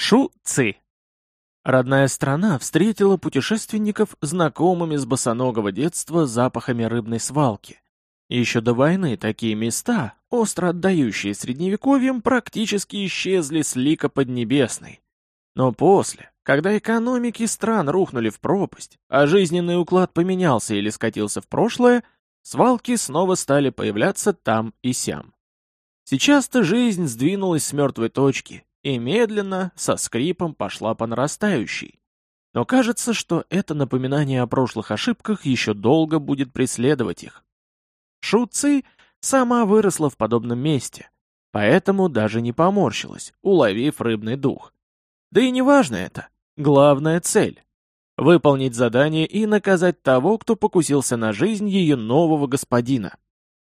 Шу-ци. Родная страна встретила путешественников знакомыми с босоногого детства запахами рыбной свалки. Еще до войны такие места, остро отдающие средневековьем, практически исчезли с лика Поднебесной. Но после, когда экономики стран рухнули в пропасть, а жизненный уклад поменялся или скатился в прошлое, свалки снова стали появляться там и сям. Сейчас-то жизнь сдвинулась с мертвой точки, и медленно, со скрипом пошла по нарастающей. Но кажется, что это напоминание о прошлых ошибках еще долго будет преследовать их. Шуци сама выросла в подобном месте, поэтому даже не поморщилась, уловив рыбный дух. Да и не важно это, главная цель — выполнить задание и наказать того, кто покусился на жизнь ее нового господина.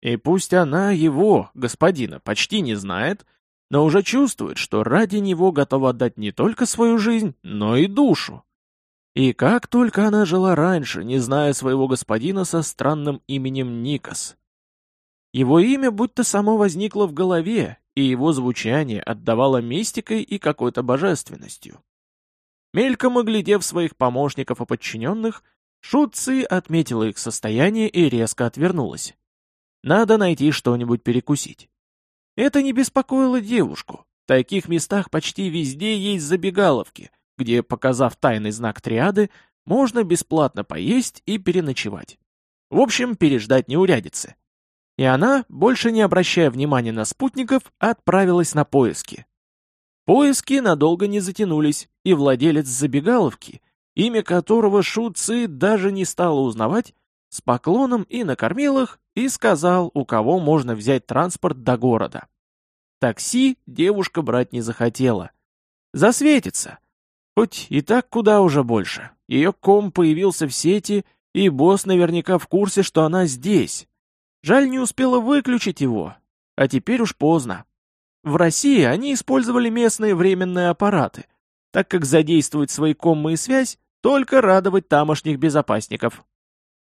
И пусть она его, господина, почти не знает — но уже чувствует, что ради него готова отдать не только свою жизнь, но и душу. И как только она жила раньше, не зная своего господина со странным именем Никос. Его имя будто само возникло в голове, и его звучание отдавало мистикой и какой-то божественностью. Мельком оглядев своих помощников и подчиненных, Шутцы отметила их состояние и резко отвернулась. Надо найти что-нибудь перекусить. Это не беспокоило девушку. В таких местах почти везде есть забегаловки, где, показав тайный знак триады, можно бесплатно поесть и переночевать. В общем, переждать неурядицы. И она, больше не обращая внимания на спутников, отправилась на поиски. Поиски надолго не затянулись, и владелец забегаловки, имя которого Шу Ци даже не стала узнавать, с поклоном и накормил их, и сказал, у кого можно взять транспорт до города. Такси девушка брать не захотела. Засветится. Хоть и так куда уже больше. Ее ком появился в сети, и босс наверняка в курсе, что она здесь. Жаль, не успела выключить его. А теперь уж поздно. В России они использовали местные временные аппараты, так как задействовать свои коммы и связь только радовать тамошних безопасников.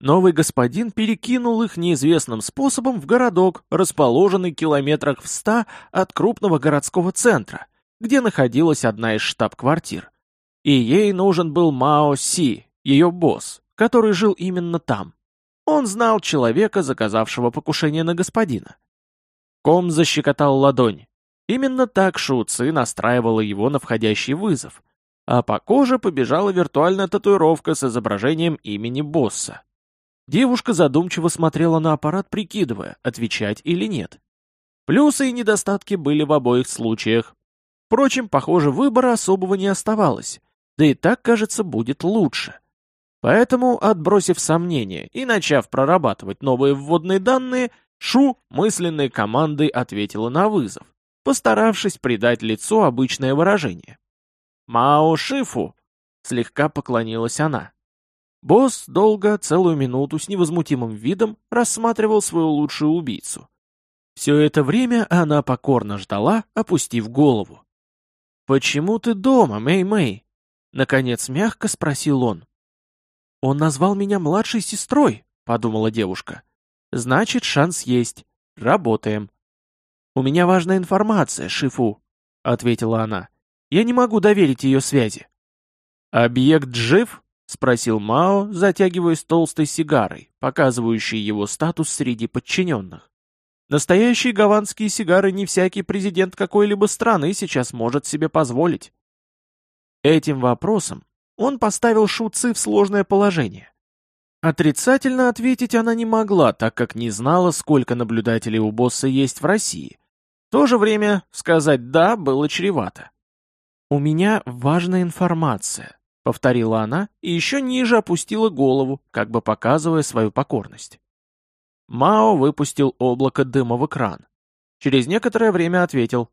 Новый господин перекинул их неизвестным способом в городок, расположенный километрах в ста от крупного городского центра, где находилась одна из штаб-квартир. И ей нужен был Мао Си, ее босс, который жил именно там. Он знал человека, заказавшего покушение на господина. Ком защекотал ладонь. Именно так Шу Ци настраивала его на входящий вызов, а по коже побежала виртуальная татуировка с изображением имени босса. Девушка задумчиво смотрела на аппарат, прикидывая, отвечать или нет. Плюсы и недостатки были в обоих случаях. Впрочем, похоже, выбора особого не оставалось, да и так, кажется, будет лучше. Поэтому, отбросив сомнения и начав прорабатывать новые вводные данные, Шу мысленной командой ответила на вызов, постаравшись придать лицу обычное выражение. «Мао Шифу!» — слегка поклонилась она. Босс долго, целую минуту, с невозмутимым видом рассматривал свою лучшую убийцу. Все это время она покорно ждала, опустив голову. «Почему ты дома, Мэй-Мэй?» Наконец мягко спросил он. «Он назвал меня младшей сестрой», — подумала девушка. «Значит, шанс есть. Работаем». «У меня важная информация, Шифу», — ответила она. «Я не могу доверить ее связи». «Объект жив?» — спросил Мао, затягиваясь толстой сигарой, показывающей его статус среди подчиненных. Настоящие гаванские сигары не всякий президент какой-либо страны сейчас может себе позволить. Этим вопросом он поставил Шуцы в сложное положение. Отрицательно ответить она не могла, так как не знала, сколько наблюдателей у босса есть в России. В то же время сказать «да» было чревато. «У меня важная информация», — повторила она и еще ниже опустила голову, как бы показывая свою покорность. Мао выпустил облако дыма в экран. Через некоторое время ответил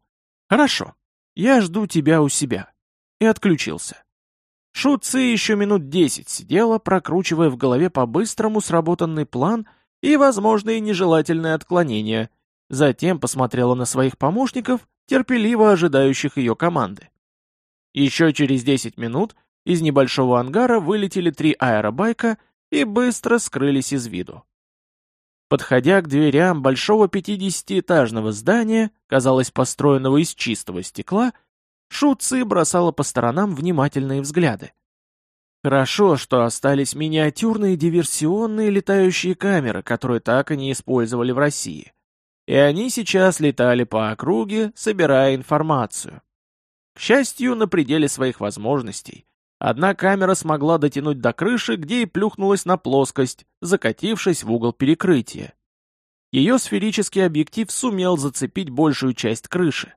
«Хорошо, я жду тебя у себя» и отключился. Шу Ци еще минут десять сидела, прокручивая в голове по-быстрому сработанный план и возможные нежелательные отклонения, затем посмотрела на своих помощников, терпеливо ожидающих ее команды. Еще через десять минут из небольшого ангара вылетели три аэробайка и быстро скрылись из виду. Подходя к дверям большого пятидесятиэтажного здания, казалось построенного из чистого стекла, Шу Ци бросала по сторонам внимательные взгляды. Хорошо, что остались миниатюрные диверсионные летающие камеры, которые так и не использовали в России. И они сейчас летали по округе, собирая информацию. К счастью, на пределе своих возможностей. Одна камера смогла дотянуть до крыши, где и плюхнулась на плоскость, закатившись в угол перекрытия. Ее сферический объектив сумел зацепить большую часть крыши.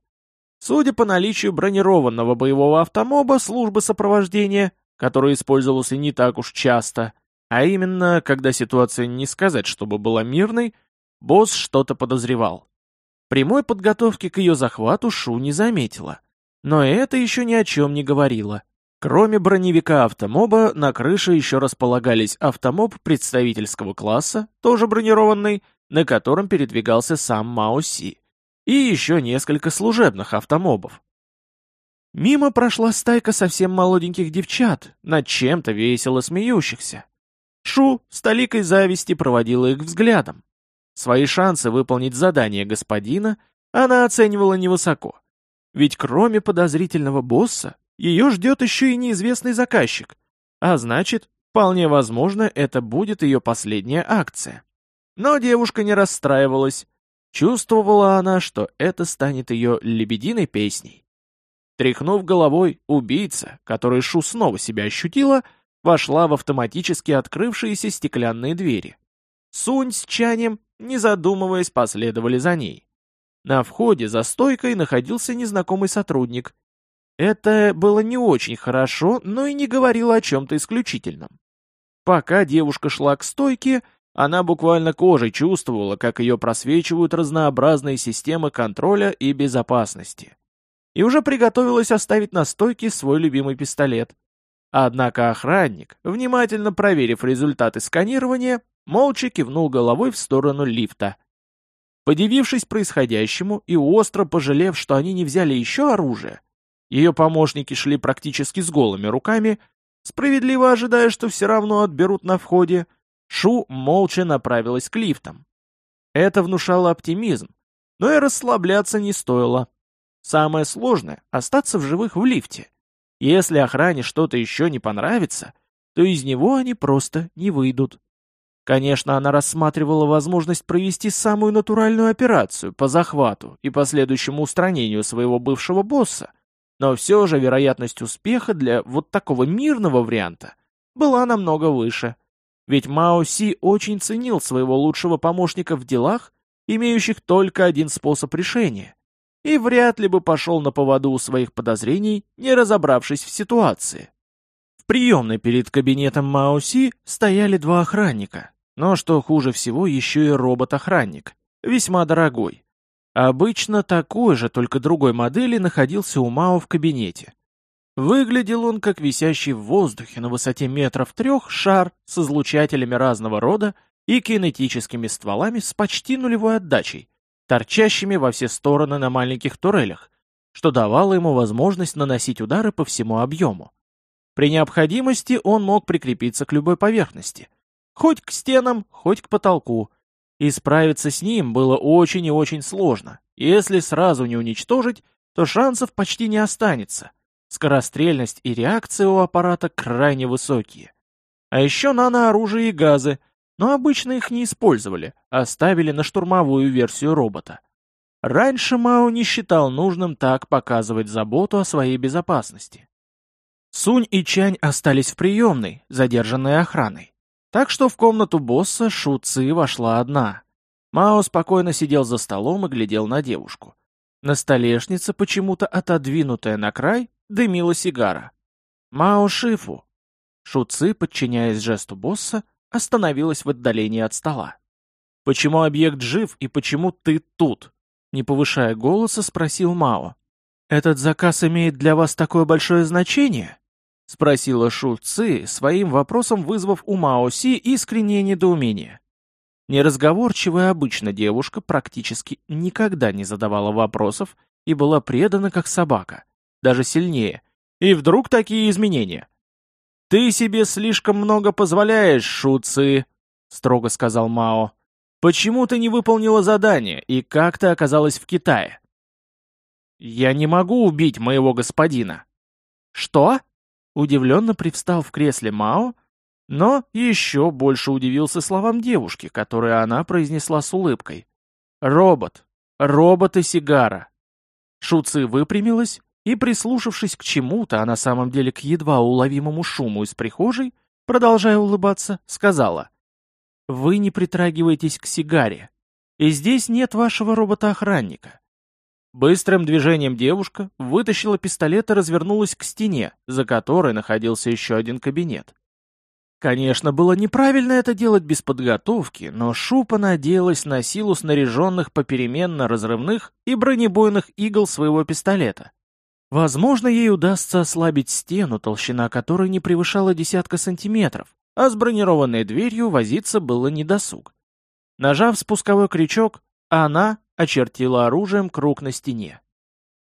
Судя по наличию бронированного боевого автомоба службы сопровождения, который использовался не так уж часто, а именно, когда ситуация не сказать, чтобы была мирной, босс что-то подозревал. Прямой подготовки к ее захвату Шу не заметила. Но это еще ни о чем не говорило. Кроме броневика автомоба, на крыше еще располагались автомоб представительского класса, тоже бронированный, на котором передвигался сам Мао Си, и еще несколько служебных автомобов. Мимо прошла стайка совсем молоденьких девчат, над чем-то весело смеющихся. Шу с толикой зависти проводила их взглядом. Свои шансы выполнить задание господина она оценивала невысоко. Ведь кроме подозрительного босса, ее ждет еще и неизвестный заказчик. А значит, вполне возможно, это будет ее последняя акция. Но девушка не расстраивалась. Чувствовала она, что это станет ее лебединой песней. Тряхнув головой, убийца, который Шу снова себя ощутила, вошла в автоматически открывшиеся стеклянные двери. Сунь с Чанем, не задумываясь, последовали за ней. На входе за стойкой находился незнакомый сотрудник. Это было не очень хорошо, но и не говорило о чем-то исключительном. Пока девушка шла к стойке, она буквально кожей чувствовала, как ее просвечивают разнообразные системы контроля и безопасности и уже приготовилась оставить на стойке свой любимый пистолет. Однако охранник, внимательно проверив результаты сканирования, молча кивнул головой в сторону лифта. Подивившись происходящему и остро пожалев, что они не взяли еще оружие, ее помощники шли практически с голыми руками, справедливо ожидая, что все равно отберут на входе, Шу молча направилась к лифтам. Это внушало оптимизм, но и расслабляться не стоило. Самое сложное — остаться в живых в лифте. Если охране что-то еще не понравится, то из него они просто не выйдут. Конечно, она рассматривала возможность провести самую натуральную операцию по захвату и последующему устранению своего бывшего босса, но все же вероятность успеха для вот такого мирного варианта была намного выше. Ведь Мао Си очень ценил своего лучшего помощника в делах, имеющих только один способ решения и вряд ли бы пошел на поводу у своих подозрений, не разобравшись в ситуации. В приемной перед кабинетом Мауси стояли два охранника, но что хуже всего, еще и робот-охранник, весьма дорогой. Обычно такой же, только другой модели, находился у Мао в кабинете. Выглядел он как висящий в воздухе на высоте метров трех шар с излучателями разного рода и кинетическими стволами с почти нулевой отдачей, торчащими во все стороны на маленьких турелях, что давало ему возможность наносить удары по всему объему. При необходимости он мог прикрепиться к любой поверхности, хоть к стенам, хоть к потолку, и справиться с ним было очень и очень сложно. Если сразу не уничтожить, то шансов почти не останется. Скорострельность и реакция у аппарата крайне высокие. А еще нанооружие и газы — но обычно их не использовали, оставили на штурмовую версию робота. Раньше Мао не считал нужным так показывать заботу о своей безопасности. Сунь и Чань остались в приемной, задержанной охраной. Так что в комнату босса Шу Ци вошла одна. Мао спокойно сидел за столом и глядел на девушку. На столешнице, почему-то отодвинутая на край, дымила сигара. «Мао Шифу!» Шу Ци, подчиняясь жесту босса, остановилась в отдалении от стола. «Почему объект жив и почему ты тут?» Не повышая голоса, спросил Мао. «Этот заказ имеет для вас такое большое значение?» Спросила Шу Ци, своим вопросом вызвав у Мао Си искреннее недоумение. Неразговорчивая обычно девушка практически никогда не задавала вопросов и была предана как собака, даже сильнее. И вдруг такие изменения? «Ты себе слишком много позволяешь, Шуцы», — строго сказал Мао. «Почему ты не выполнила задание, и как ты оказалась в Китае?» Я не могу убить моего господина». «Что?» Удивленно привстал в кресле Мао, но еще больше удивился словам девушки, которые она произнесла с улыбкой. «Робот! Робот и сигара!» Шуци выпрямилась и, прислушавшись к чему-то, а на самом деле к едва уловимому шуму из прихожей, продолжая улыбаться, сказала. «Вы не притрагиваетесь к сигаре, и здесь нет вашего робота-охранника. Быстрым движением девушка вытащила пистолет и развернулась к стене, за которой находился еще один кабинет. Конечно, было неправильно это делать без подготовки, но Шупа надеялась на силу снаряженных попеременно разрывных и бронебойных игл своего пистолета. Возможно, ей удастся ослабить стену, толщина которой не превышала десятка сантиметров, а с бронированной дверью возиться было недосуг. Нажав спусковой крючок, она очертила оружием круг на стене.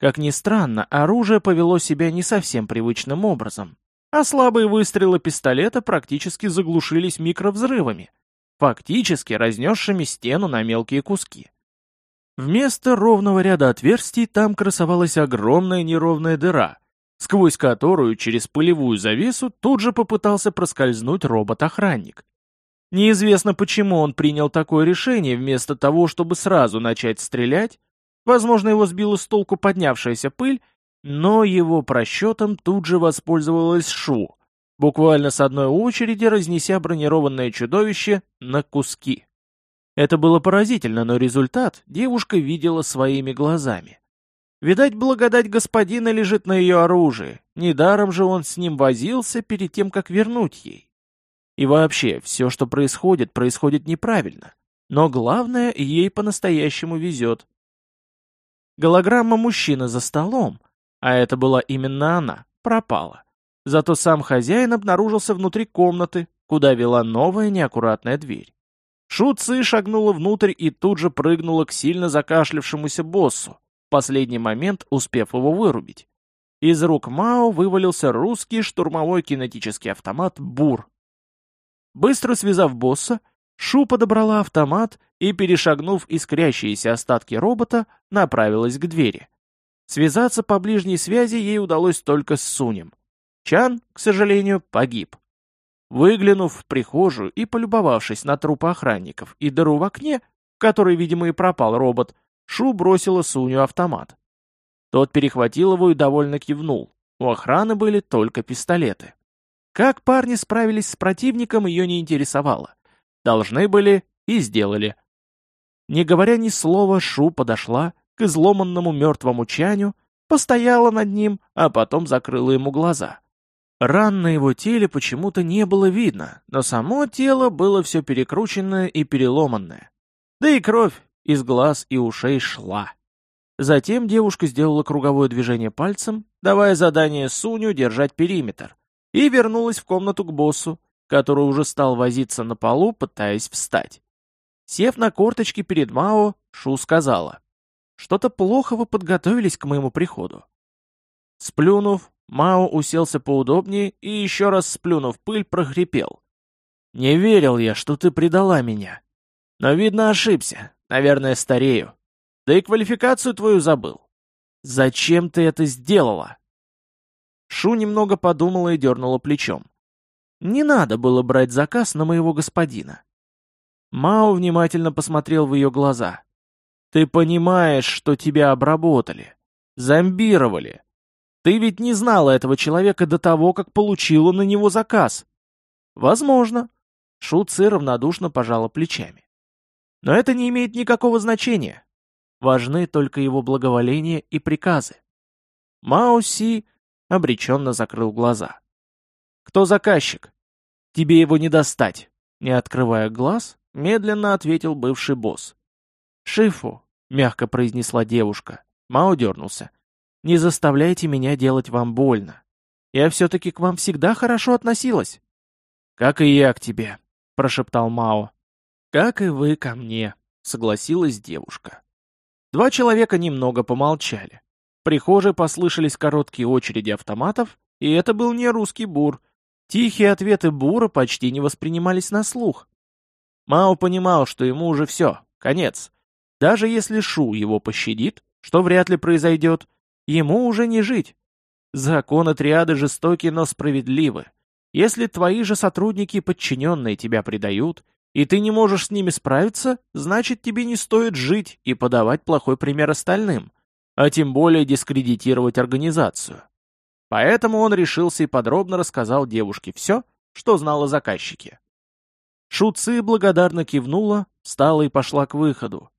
Как ни странно, оружие повело себя не совсем привычным образом, а слабые выстрелы пистолета практически заглушились микровзрывами, фактически разнесшими стену на мелкие куски. Вместо ровного ряда отверстий там красовалась огромная неровная дыра, сквозь которую через пылевую завесу тут же попытался проскользнуть робот-охранник. Неизвестно, почему он принял такое решение, вместо того, чтобы сразу начать стрелять. Возможно, его сбила с толку поднявшаяся пыль, но его просчетом тут же воспользовалась Шу, буквально с одной очереди разнеся бронированное чудовище на куски. Это было поразительно, но результат девушка видела своими глазами. Видать, благодать господина лежит на ее оружии, недаром же он с ним возился перед тем, как вернуть ей. И вообще, все, что происходит, происходит неправильно. Но главное, ей по-настоящему везет. Голограмма мужчины за столом, а это была именно она, пропала. Зато сам хозяин обнаружился внутри комнаты, куда вела новая неаккуратная дверь. Шу Ци шагнула внутрь и тут же прыгнула к сильно закашлявшемуся боссу, в последний момент успев его вырубить. Из рук Мао вывалился русский штурмовой кинетический автомат «Бур», Быстро связав босса, Шу подобрала автомат и, перешагнув искрящиеся остатки робота, направилась к двери. Связаться по ближней связи ей удалось только с Сунем. Чан, к сожалению, погиб. Выглянув в прихожую и полюбовавшись на трупы охранников и дыру в окне, в которой, видимо, и пропал робот, Шу бросила Суню автомат. Тот перехватил его и довольно кивнул. У охраны были только пистолеты. Как парни справились с противником, ее не интересовало. Должны были и сделали. Не говоря ни слова, Шу подошла к изломанному мертвому Чаню, постояла над ним, а потом закрыла ему глаза. Ран на его теле почему-то не было видно, но само тело было все перекрученное и переломанное. Да и кровь из глаз и ушей шла. Затем девушка сделала круговое движение пальцем, давая задание Суню держать периметр, и вернулась в комнату к боссу, который уже стал возиться на полу, пытаясь встать. Сев на корточки перед Мао, Шу сказала, «Что-то плохо вы подготовились к моему приходу». Сплюнув, Мао уселся поудобнее и еще раз сплюнув пыль, прохрипел. «Не верил я, что ты предала меня. Но, видно, ошибся. Наверное, старею. Да и квалификацию твою забыл. Зачем ты это сделала?» Шу немного подумала и дернула плечом. Не надо было брать заказ на моего господина. Мао внимательно посмотрел в ее глаза. Ты понимаешь, что тебя обработали, зомбировали. Ты ведь не знала этого человека до того, как получила на него заказ. Возможно. Шу Ци равнодушно пожала плечами. Но это не имеет никакого значения. Важны только его благоволение и приказы. Мао Си обреченно закрыл глаза. «Кто заказчик?» «Тебе его не достать!» Не открывая глаз, медленно ответил бывший босс. «Шифу», — мягко произнесла девушка. Мао дернулся. «Не заставляйте меня делать вам больно. Я все-таки к вам всегда хорошо относилась». «Как и я к тебе», — прошептал Мао. «Как и вы ко мне», — согласилась девушка. Два человека немного помолчали. Прихожей послышались короткие очереди автоматов, и это был не русский бур. Тихие ответы бура почти не воспринимались на слух. Мао понимал, что ему уже все, конец. Даже если Шу его пощадит, что вряд ли произойдет, ему уже не жить. Законы триады жестоки, но справедливы. Если твои же сотрудники и подчиненные тебя предают, и ты не можешь с ними справиться, значит тебе не стоит жить и подавать плохой пример остальным, а тем более дискредитировать организацию. Поэтому он решился и подробно рассказал девушке все, что знал о заказчике. Шуцы благодарно кивнула, встала и пошла к выходу.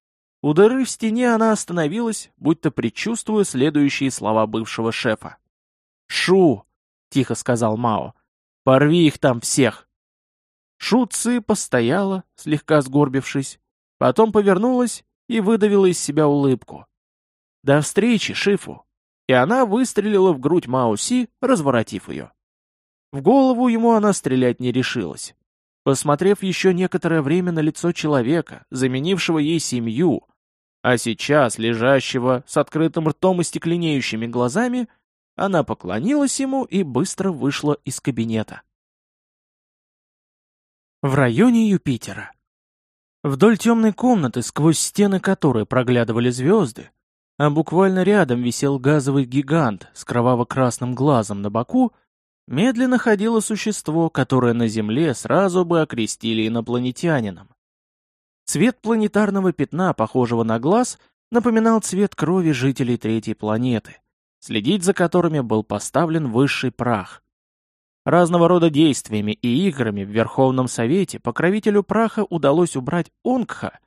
У дыры в стене она остановилась, будто предчувствуя следующие слова бывшего шефа. «Шу!» — тихо сказал Мао. «Порви их там всех!» Шу Ци постояла, слегка сгорбившись, потом повернулась и выдавила из себя улыбку. «До встречи, Шифу!» И она выстрелила в грудь Мао Си, разворотив ее. В голову ему она стрелять не решилась. Посмотрев еще некоторое время на лицо человека, заменившего ей семью, а сейчас лежащего с открытым ртом и стекленеющими глазами, она поклонилась ему и быстро вышла из кабинета. В районе Юпитера. Вдоль темной комнаты, сквозь стены которой проглядывали звезды, а буквально рядом висел газовый гигант с кроваво-красным глазом на боку, медленно ходило существо, которое на Земле сразу бы окрестили инопланетянином. Цвет планетарного пятна, похожего на глаз, напоминал цвет крови жителей третьей планеты следить за которыми был поставлен высший прах. Разного рода действиями и играми в Верховном Совете покровителю праха удалось убрать Онгха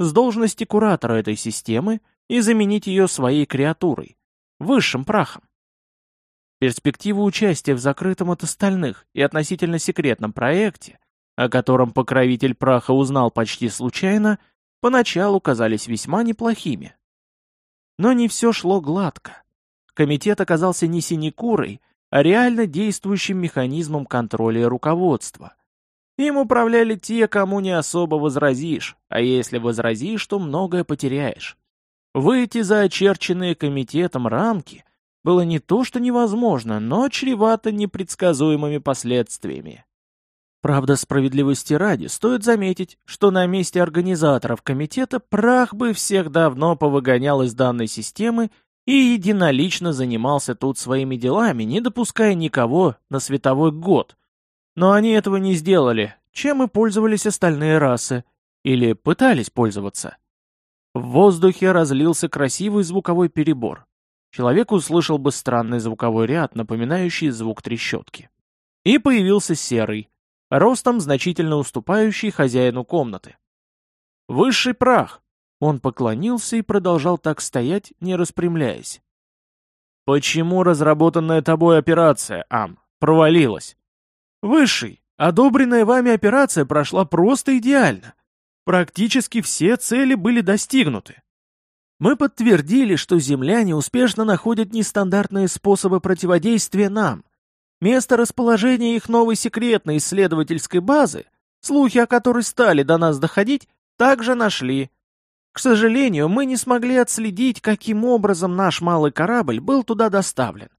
с должности куратора этой системы и заменить ее своей креатурой, высшим прахом. Перспективы участия в закрытом от остальных и относительно секретном проекте, о котором покровитель праха узнал почти случайно, поначалу казались весьма неплохими. Но не все шло гладко комитет оказался не синекурой, а реально действующим механизмом контроля и руководства. Им управляли те, кому не особо возразишь, а если возразишь, то многое потеряешь. Выйти за очерченные комитетом рамки было не то что невозможно, но чревато непредсказуемыми последствиями. Правда, справедливости ради, стоит заметить, что на месте организаторов комитета прах бы всех давно повыгонял из данной системы и единолично занимался тут своими делами, не допуская никого на световой год. Но они этого не сделали, чем и пользовались остальные расы, или пытались пользоваться. В воздухе разлился красивый звуковой перебор. Человек услышал бы странный звуковой ряд, напоминающий звук трещотки. И появился серый, ростом значительно уступающий хозяину комнаты. Высший прах, он поклонился и продолжал так стоять, не распрямляясь. «Почему разработанная тобой операция, Ам, провалилась?» «Высший, одобренная вами операция прошла просто идеально. Практически все цели были достигнуты. Мы подтвердили, что земляне успешно находят нестандартные способы противодействия нам. Место расположения их новой секретной исследовательской базы, слухи о которой стали до нас доходить, также нашли. К сожалению, мы не смогли отследить, каким образом наш малый корабль был туда доставлен.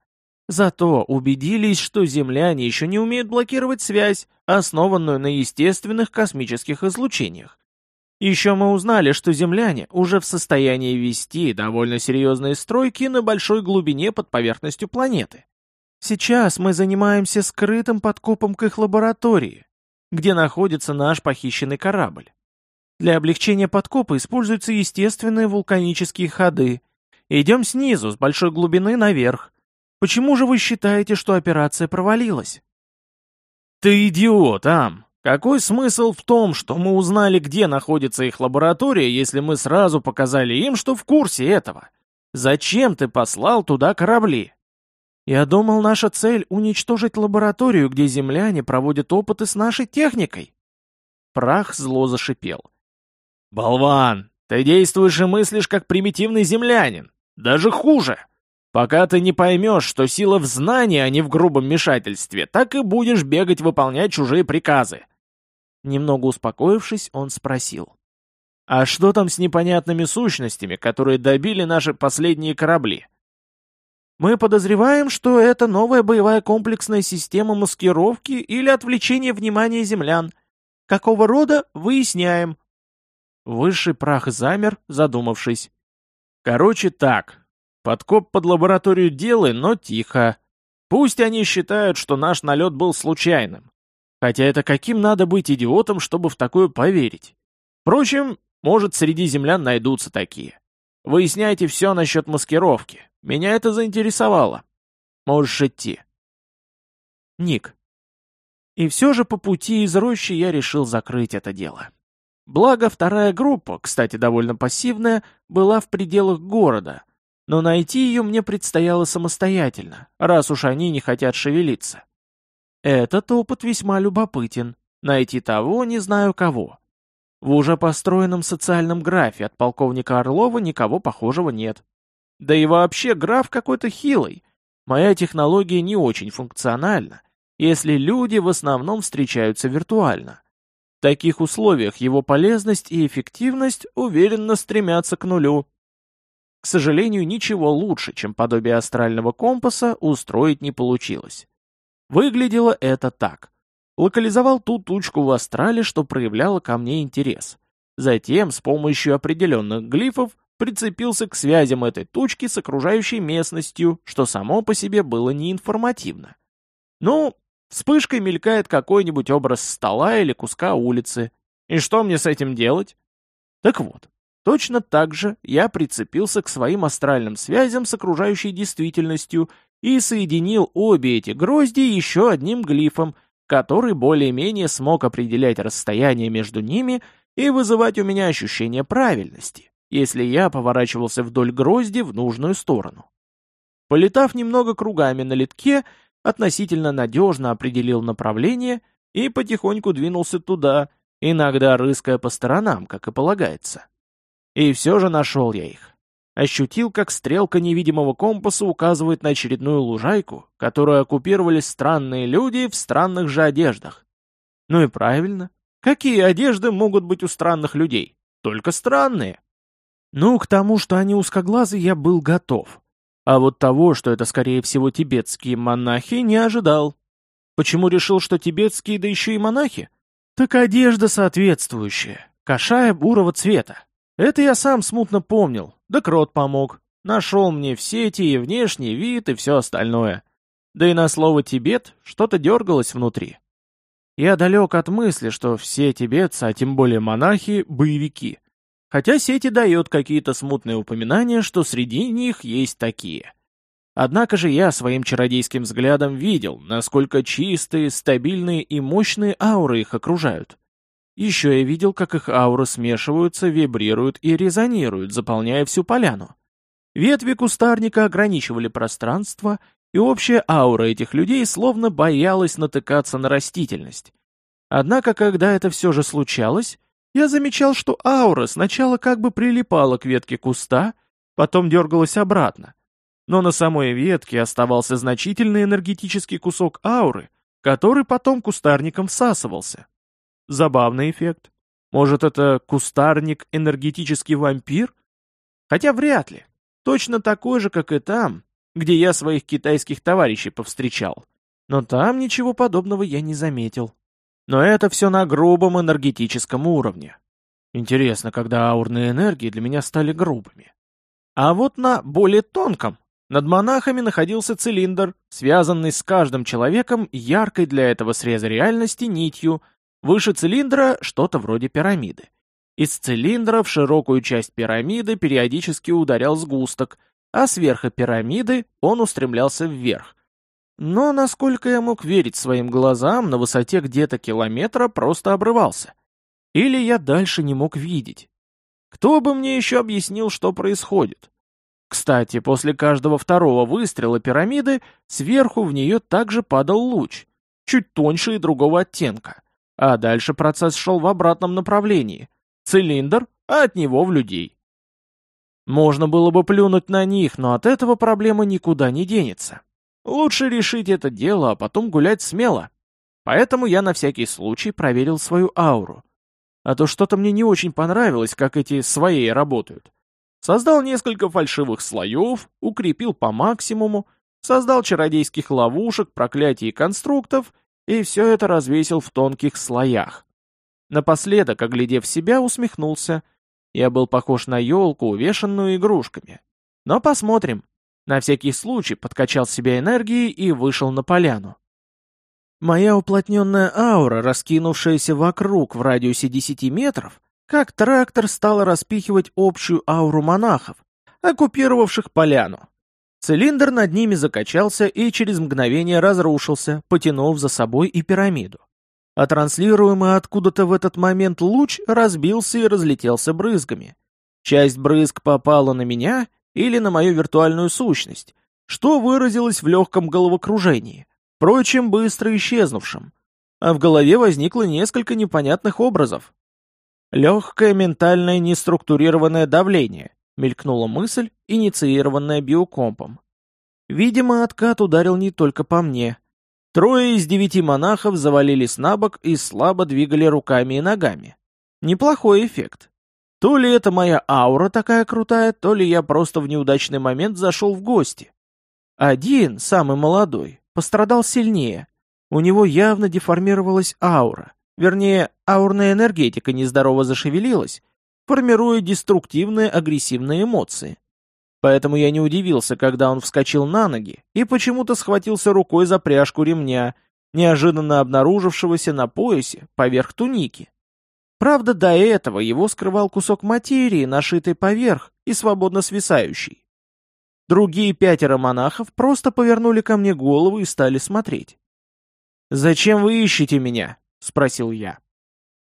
Зато убедились, что земляне еще не умеют блокировать связь, основанную на естественных космических излучениях. Еще мы узнали, что земляне уже в состоянии вести довольно серьезные стройки на большой глубине под поверхностью планеты. Сейчас мы занимаемся скрытым подкопом к их лаборатории, где находится наш похищенный корабль. Для облегчения подкопа используются естественные вулканические ходы. Идем снизу, с большой глубины наверх. Почему же вы считаете, что операция провалилась? Ты идиот, Ам! Какой смысл в том, что мы узнали, где находится их лаборатория, если мы сразу показали им, что в курсе этого? Зачем ты послал туда корабли? Я думал, наша цель — уничтожить лабораторию, где земляне проводят опыты с нашей техникой. Прах зло зашипел. «Болван, ты действуешь и мыслишь как примитивный землянин. Даже хуже. Пока ты не поймешь, что сила в знании, а не в грубом вмешательстве, так и будешь бегать выполнять чужие приказы». Немного успокоившись, он спросил. «А что там с непонятными сущностями, которые добили наши последние корабли?» «Мы подозреваем, что это новая боевая комплексная система маскировки или отвлечения внимания землян. Какого рода, выясняем», Высший прах замер, задумавшись. Короче так. подкоп под лабораторию делай, но тихо. Пусть они считают, что наш налет был случайным. Хотя это каким надо быть идиотом, чтобы в такое поверить? Впрочем, может, среди землян найдутся такие. Выясняйте все насчет маскировки. Меня это заинтересовало. Можешь идти. Ник. И все же по пути из рощи я решил закрыть это дело. Благо, вторая группа, кстати, довольно пассивная, была в пределах города, но найти ее мне предстояло самостоятельно, раз уж они не хотят шевелиться. Этот опыт весьма любопытен. Найти того, не знаю кого. В уже построенном социальном графе от полковника Орлова никого похожего нет. Да и вообще граф какой-то хилый. Моя технология не очень функциональна, если люди в основном встречаются виртуально. В таких условиях его полезность и эффективность уверенно стремятся к нулю. К сожалению, ничего лучше, чем подобие астрального компаса, устроить не получилось. Выглядело это так. Локализовал ту тучку в астрале, что проявляла ко мне интерес. Затем, с помощью определенных глифов, прицепился к связям этой тучки с окружающей местностью, что само по себе было неинформативно. Ну, вспышкой мелькает какой-нибудь образ стола или куска улицы. И что мне с этим делать? Так вот, точно так же я прицепился к своим астральным связям с окружающей действительностью и соединил обе эти грозди еще одним глифом, который более-менее смог определять расстояние между ними и вызывать у меня ощущение правильности если я поворачивался вдоль грозди в нужную сторону. Полетав немного кругами на литке, относительно надежно определил направление и потихоньку двинулся туда, иногда рыская по сторонам, как и полагается. И все же нашел я их. Ощутил, как стрелка невидимого компаса указывает на очередную лужайку, которую оккупировали странные люди в странных же одеждах. Ну и правильно. Какие одежды могут быть у странных людей? Только странные. Ну, к тому, что они узкоглазы, я был готов. А вот того, что это, скорее всего, тибетские монахи, не ожидал. Почему решил, что тибетские, да еще и монахи? Так одежда соответствующая, кашая бурого цвета. Это я сам смутно помнил, да крот помог. Нашел мне в сети и внешний вид, и все остальное. Да и на слово «Тибет» что-то дергалось внутри. Я далек от мысли, что все тибетцы, а тем более монахи, боевики. Хотя сеть и дает какие-то смутные упоминания, что среди них есть такие. Однако же я своим чародейским взглядом видел, насколько чистые, стабильные и мощные ауры их окружают. Еще я видел, как их ауры смешиваются, вибрируют и резонируют, заполняя всю поляну. Ветви кустарника ограничивали пространство, и общая аура этих людей словно боялась натыкаться на растительность. Однако, когда это все же случалось, я замечал, что аура сначала как бы прилипала к ветке куста, потом дергалась обратно. Но на самой ветке оставался значительный энергетический кусок ауры, который потом кустарником всасывался. Забавный эффект. Может, это кустарник энергетический вампир? Хотя вряд ли. Точно такой же, как и там, где я своих китайских товарищей повстречал. Но там ничего подобного я не заметил. Но это все на грубом энергетическом уровне. Интересно, когда аурные энергии для меня стали грубыми. А вот на более тонком, над монахами находился цилиндр, связанный с каждым человеком яркой для этого среза реальности нитью, выше цилиндра что-то вроде пирамиды. Из цилиндра в широкую часть пирамиды периодически ударял сгусток, а сверху пирамиды он устремлялся вверх, но, насколько я мог верить своим глазам, на высоте где-то километра просто обрывался. Или я дальше не мог видеть. Кто бы мне еще объяснил, что происходит? Кстати, после каждого второго выстрела пирамиды сверху в нее также падал луч, чуть тоньше и другого оттенка. А дальше процесс шел в обратном направлении. Цилиндр, а от него в людей. Можно было бы плюнуть на них, но от этого проблема никуда не денется. Лучше решить это дело, а потом гулять смело. Поэтому я на всякий случай проверил свою ауру. А то что-то мне не очень понравилось, как эти свои работают. Создал несколько фальшивых слоев, укрепил по максимуму, создал чародейских ловушек, проклятий и конструктов, и все это развесил в тонких слоях. Напоследок, оглядев себя, усмехнулся. Я был похож на елку, увешанную игрушками. Но посмотрим, На всякий случай подкачал себе энергией и вышел на поляну. Моя уплотненная аура, раскинувшаяся вокруг в радиусе 10 метров, как трактор стала распихивать общую ауру монахов, оккупировавших поляну. Цилиндр над ними закачался и через мгновение разрушился, потянув за собой и пирамиду. А транслируемый откуда-то в этот момент луч разбился и разлетелся брызгами. Часть брызг попала на меня или на мою виртуальную сущность, что выразилось в легком головокружении, впрочем, быстро исчезнувшем. А в голове возникло несколько непонятных образов. Легкое ментальное неструктурированное давление, мелькнула мысль, инициированная биокомпом. Видимо, откат ударил не только по мне. Трое из девяти монахов завалились на бок и слабо двигали руками и ногами. Неплохой эффект. То ли это моя аура такая крутая, то ли я просто в неудачный момент зашел в гости. Один, самый молодой, пострадал сильнее. У него явно деформировалась аура. Вернее, аурная энергетика нездорово зашевелилась, формируя деструктивные агрессивные эмоции. Поэтому я не удивился, когда он вскочил на ноги и почему-то схватился рукой за пряжку ремня, неожиданно обнаружившегося на поясе поверх туники. Правда, до этого его скрывал кусок материи, нашитый поверх и свободно свисающий. Другие пятеро монахов просто повернули ко мне голову и стали смотреть. «Зачем вы ищете меня?» — спросил я.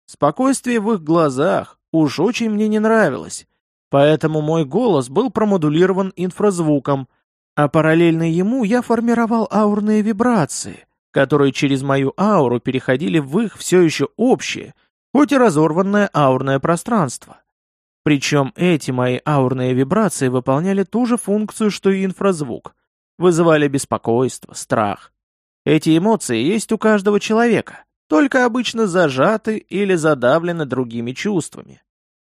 Спокойствие в их глазах, уж очень мне не нравилось, поэтому мой голос был промодулирован инфразвуком, а параллельно ему я формировал аурные вибрации, которые через мою ауру переходили в их все еще общее, хоть и разорванное аурное пространство. Причем эти мои аурные вибрации выполняли ту же функцию, что и инфразвук, вызывали беспокойство, страх. Эти эмоции есть у каждого человека, только обычно зажаты или задавлены другими чувствами.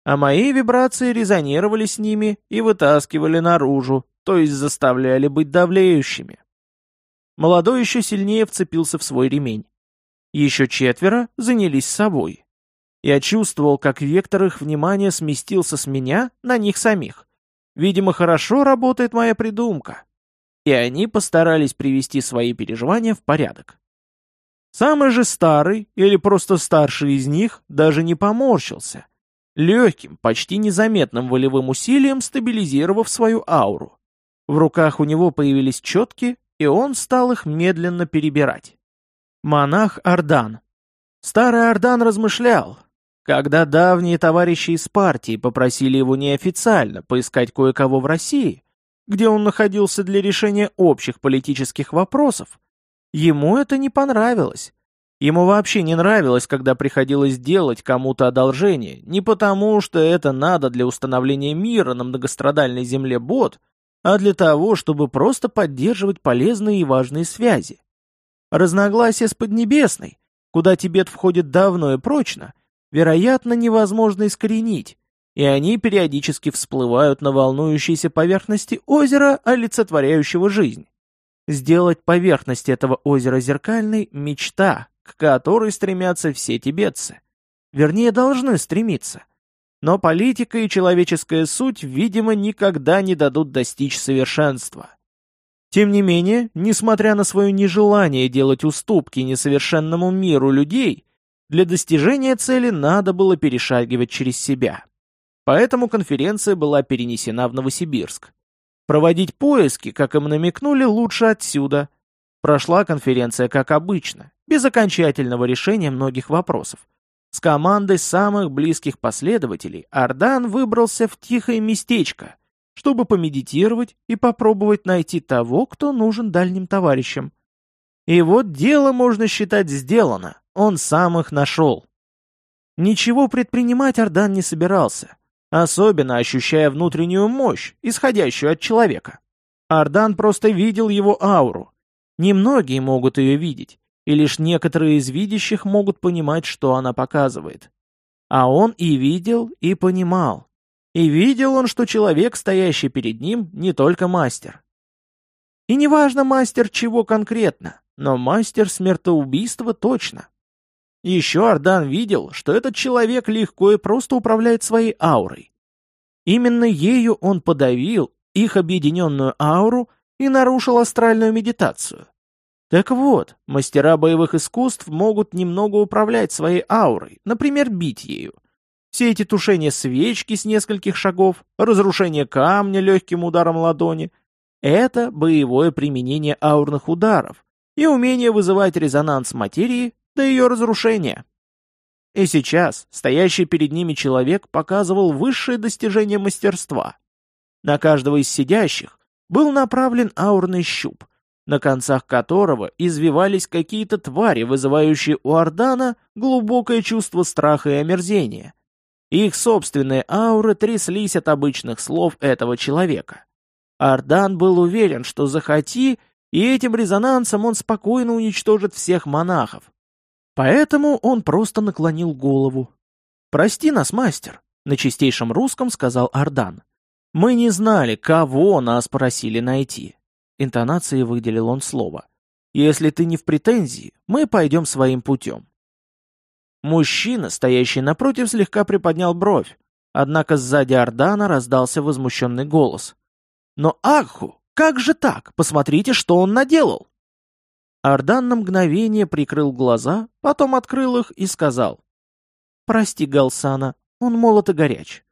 А мои вибрации резонировали с ними и вытаскивали наружу, то есть заставляли быть давлеющими. Молодой еще сильнее вцепился в свой ремень. Еще четверо занялись собой. Я чувствовал, как вектор их внимания сместился с меня на них самих. Видимо, хорошо работает моя придумка. И они постарались привести свои переживания в порядок. Самый же старый, или просто старший из них, даже не поморщился. Легким, почти незаметным волевым усилием стабилизировав свою ауру. В руках у него появились четки, и он стал их медленно перебирать. Монах Ардан. Старый Ардан размышлял. Когда давние товарищи из партии попросили его неофициально поискать кое-кого в России, где он находился для решения общих политических вопросов, Ему это не понравилось. Ему вообще не нравилось, когда приходилось делать кому-то одолжение, не потому, что это надо для установления мира на многострадальной земле бот, а для того, чтобы просто поддерживать полезные и важные связи. Разногласия с Поднебесной, куда Тибет входит давно и прочно, вероятно, невозможно искоренить, и они периодически всплывают на волнующейся поверхности озера, олицетворяющего жизнь. Сделать поверхность этого озера зеркальной – мечта, к которой стремятся все тибетцы. Вернее, должны стремиться. Но политика и человеческая суть, видимо, никогда не дадут достичь совершенства. Тем не менее, несмотря на свое нежелание делать уступки несовершенному миру людей, для достижения цели надо было перешагивать через себя. Поэтому конференция была перенесена в Новосибирск. Проводить поиски, как им намекнули, лучше отсюда. Прошла конференция как обычно, без окончательного решения многих вопросов. С командой самых близких последователей Ардан выбрался в тихое местечко, чтобы помедитировать и попробовать найти того, кто нужен дальним товарищам. И вот дело можно считать сделано, он сам их нашел. Ничего предпринимать Ардан не собирался особенно ощущая внутреннюю мощь, исходящую от человека. Ардан просто видел его ауру. Немногие могут ее видеть, и лишь некоторые из видящих могут понимать, что она показывает. А он и видел, и понимал. И видел он, что человек, стоящий перед ним, не только мастер. И неважно мастер чего конкретно, но мастер смертоубийства точно. Еще Ардан видел, что этот человек легко и просто управляет своей аурой. Именно ею он подавил их объединенную ауру и нарушил астральную медитацию. Так вот, мастера боевых искусств могут немного управлять своей аурой, например, бить ею. Все эти тушения свечки с нескольких шагов, разрушение камня легким ударом ладони — это боевое применение аурных ударов и умение вызывать резонанс материи до ее разрушения. И сейчас стоящий перед ними человек показывал высшее достижение мастерства. На каждого из сидящих был направлен аурный щуп — на концах которого извивались какие-то твари, вызывающие у Ордана глубокое чувство страха и омерзения. Их собственные ауры тряслись от обычных слов этого человека. Ардан был уверен, что захоти, и этим резонансом он спокойно уничтожит всех монахов. Поэтому он просто наклонил голову. «Прости нас, мастер», — на чистейшем русском сказал Ардан. «Мы не знали, кого нас просили найти. Интонацией выделил он слово. «Если ты не в претензии, мы пойдем своим путем». Мужчина, стоящий напротив, слегка приподнял бровь, однако сзади Ордана раздался возмущенный голос. «Но Аху, как же так? Посмотрите, что он наделал!» Ардан на мгновение прикрыл глаза, потом открыл их и сказал. «Прости, Галсана, он молод и горяч».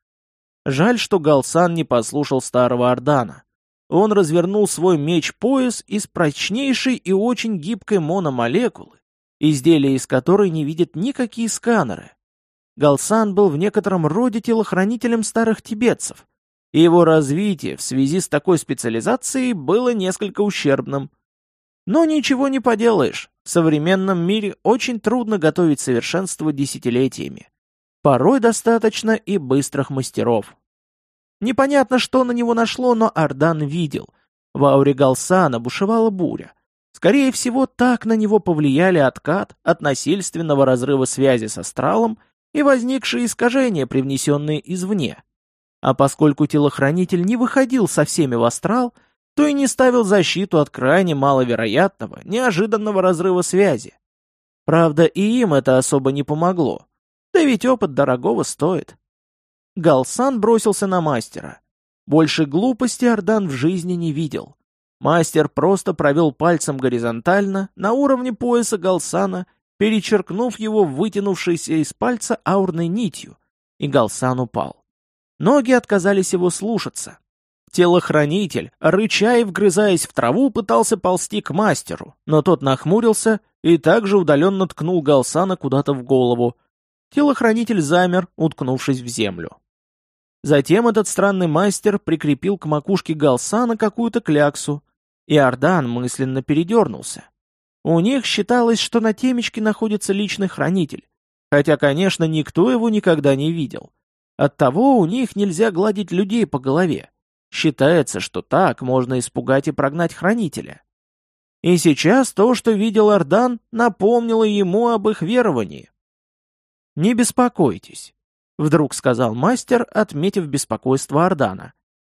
Жаль, что Галсан не послушал старого Ордана. Он развернул свой меч-пояс из прочнейшей и очень гибкой мономолекулы, изделия из которой не видят никакие сканеры. Галсан был в некотором роде телохранителем старых тибетцев, и его развитие в связи с такой специализацией было несколько ущербным. Но ничего не поделаешь, в современном мире очень трудно готовить совершенство десятилетиями. Порой достаточно и быстрых мастеров. Непонятно, что на него нашло, но Ардан видел. В ауре Галсана бушевала буря. Скорее всего, так на него повлияли откат от насильственного разрыва связи с астралом и возникшие искажения, привнесенные извне. А поскольку телохранитель не выходил со всеми в астрал, то и не ставил защиту от крайне маловероятного, неожиданного разрыва связи. Правда, и им это особо не помогло. Да ведь опыт дорогого стоит. Галсан бросился на мастера. Больше глупости Ардан в жизни не видел. Мастер просто провел пальцем горизонтально на уровне пояса Галсана, перечеркнув его вытянувшейся из пальца аурной нитью, и Галсан упал. Ноги отказались его слушаться. Телохранитель, рыча и вгрызаясь в траву, пытался ползти к мастеру, но тот нахмурился и также удаленно ткнул Галсана куда-то в голову. Телохранитель замер, уткнувшись в землю. Затем этот странный мастер прикрепил к макушке Галсана какую-то кляксу, и Ардан мысленно передернулся. У них считалось, что на темечке находится личный хранитель, хотя, конечно, никто его никогда не видел. Оттого у них нельзя гладить людей по голове. Считается, что так можно испугать и прогнать хранителя. И сейчас то, что видел Ардан, напомнило ему об их веровании. Не беспокойтесь, — вдруг сказал мастер, отметив беспокойство Ордана.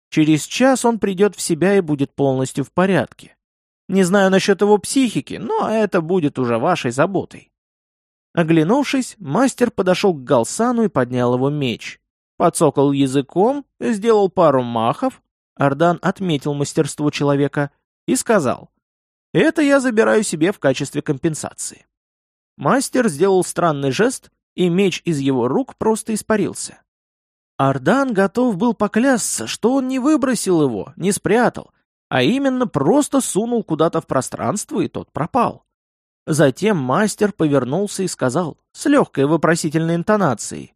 «Через час он придет в себя и будет полностью в порядке. Не знаю насчет его психики, но это будет уже вашей заботой». Оглянувшись, мастер подошел к Галсану и поднял его меч. Подсокал языком, сделал пару махов. Ардан отметил мастерство человека и сказал, «Это я забираю себе в качестве компенсации». Мастер сделал странный жест, и меч из его рук просто испарился. Ардан готов был поклясться, что он не выбросил его, не спрятал, а именно просто сунул куда-то в пространство, и тот пропал. Затем мастер повернулся и сказал, с легкой вопросительной интонацией,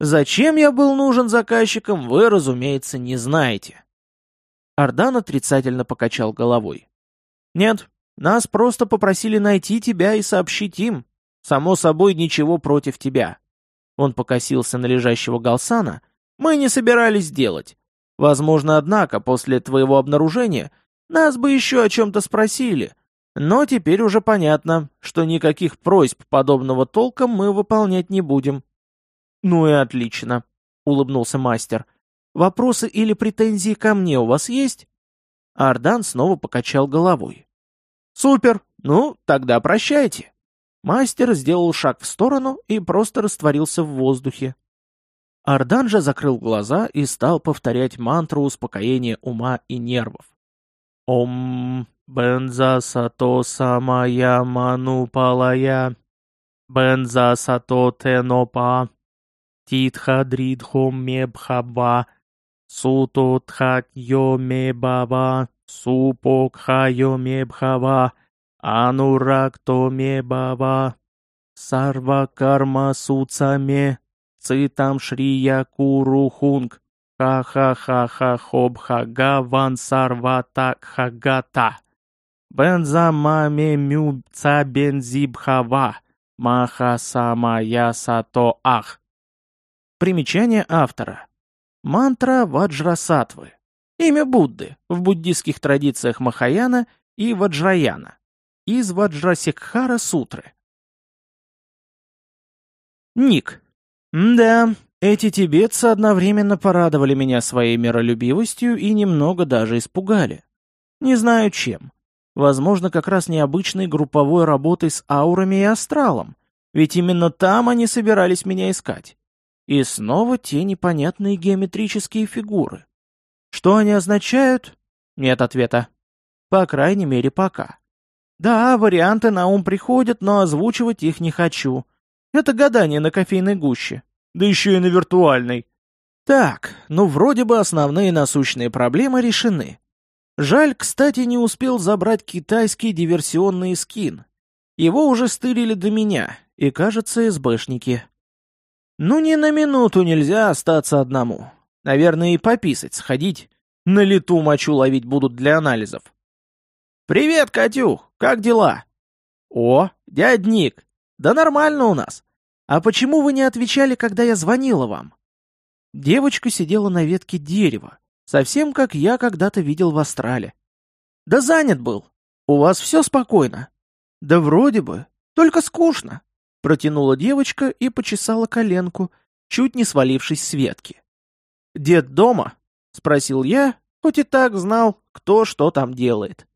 «Зачем я был нужен заказчикам, вы, разумеется, не знаете». Ардан отрицательно покачал головой. «Нет, нас просто попросили найти тебя и сообщить им, Само собой, ничего против тебя. Он покосился на лежащего Галсана. Мы не собирались делать. Возможно, однако, после твоего обнаружения нас бы еще о чем-то спросили. Но теперь уже понятно, что никаких просьб подобного толка мы выполнять не будем. Ну и отлично, улыбнулся мастер. Вопросы или претензии ко мне у вас есть? Ардан снова покачал головой. Супер, ну тогда прощайте. Мастер сделал шаг в сторону и просто растворился в воздухе. Ардан же закрыл глаза и стал повторять мантру успокоения ума и нервов. Ом бенза сато самая манупалая бенза сато тенопа титха дридхом мебхаба сутотхак йомебава супокха йомебхава ануракто мебава сарва карма суцаме цитам шрия курухунг Ха-ха-ха-ха-хоб-хага ван-сарва-так-хагата. Бенза-маме-мю-ца бензибхава. Маха-сама-я-сато-ах. Примечание автора. Мантра Ваджрасатвы. Имя Будды в буддийских традициях Махаяна и Ваджраяна. Из Ваджрасикхара сутры. Ник. Да, эти тибетцы одновременно порадовали меня своей миролюбивостью и немного даже испугали. Не знаю чем. Возможно, как раз необычной групповой работой с аурами и астралом, ведь именно там они собирались меня искать. И снова те непонятные геометрические фигуры. Что они означают? Нет ответа. По крайней мере, пока. Да, варианты на ум приходят, но озвучивать их не хочу. Это гадание на кофейной гуще да еще и на виртуальной. Так, ну вроде бы основные насущные проблемы решены. Жаль, кстати, не успел забрать китайский диверсионный скин. Его уже стырили до меня, и, кажется, СБшники. Ну ни на минуту нельзя остаться одному. Наверное, и пописать сходить. На лету мочу ловить будут для анализов. «Привет, Катюх! Как дела?» «О, дядь Ник! Да нормально у нас. «А почему вы не отвечали, когда я звонила вам?» Девочка сидела на ветке дерева, совсем как я когда-то видел в Астрале. «Да занят был. У вас все спокойно?» «Да вроде бы. Только скучно», — протянула девочка и почесала коленку, чуть не свалившись с ветки. «Дед дома?» — спросил я, хоть и так знал, кто что там делает.